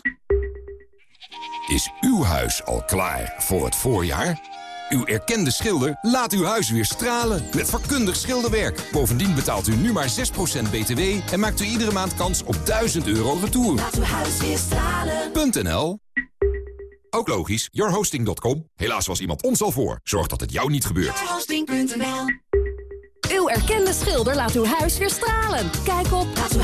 Is uw huis al klaar voor het voorjaar? Uw erkende schilder laat uw huis weer stralen met vakkundig schilderwerk. Bovendien betaalt u nu maar 6% btw en maakt u iedere maand kans op 1000 euro retour. Laat uw huis weer stralen. .nl Ook logisch, yourhosting.com. Helaas was iemand ons al voor. Zorg dat het jou niet gebeurt. Yourhosting.nl Uw erkende schilder laat uw huis weer stralen. Kijk op Laat